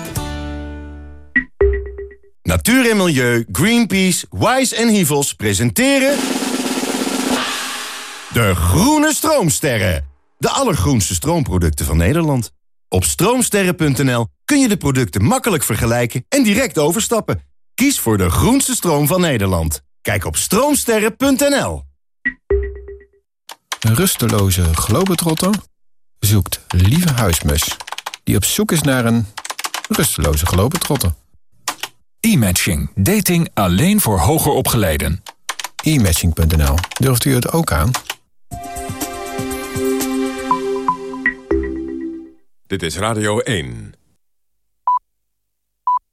Natuur en Milieu, Greenpeace, Wise en Hivels presenteren... De Groene Stroomsterren. De allergroenste stroomproducten van Nederland. Op stroomsterren.nl kun je de producten makkelijk vergelijken en direct overstappen. Kies voor de groenste stroom van Nederland. Kijk op stroomsterren.nl. Een rusteloze globetrotter zoekt lieve huismus... die op zoek is naar een rusteloze globetrotter. E-matching. Dating alleen voor hoger opgeleiden. E-matching.nl. Durft u het ook aan? Dit is Radio 1.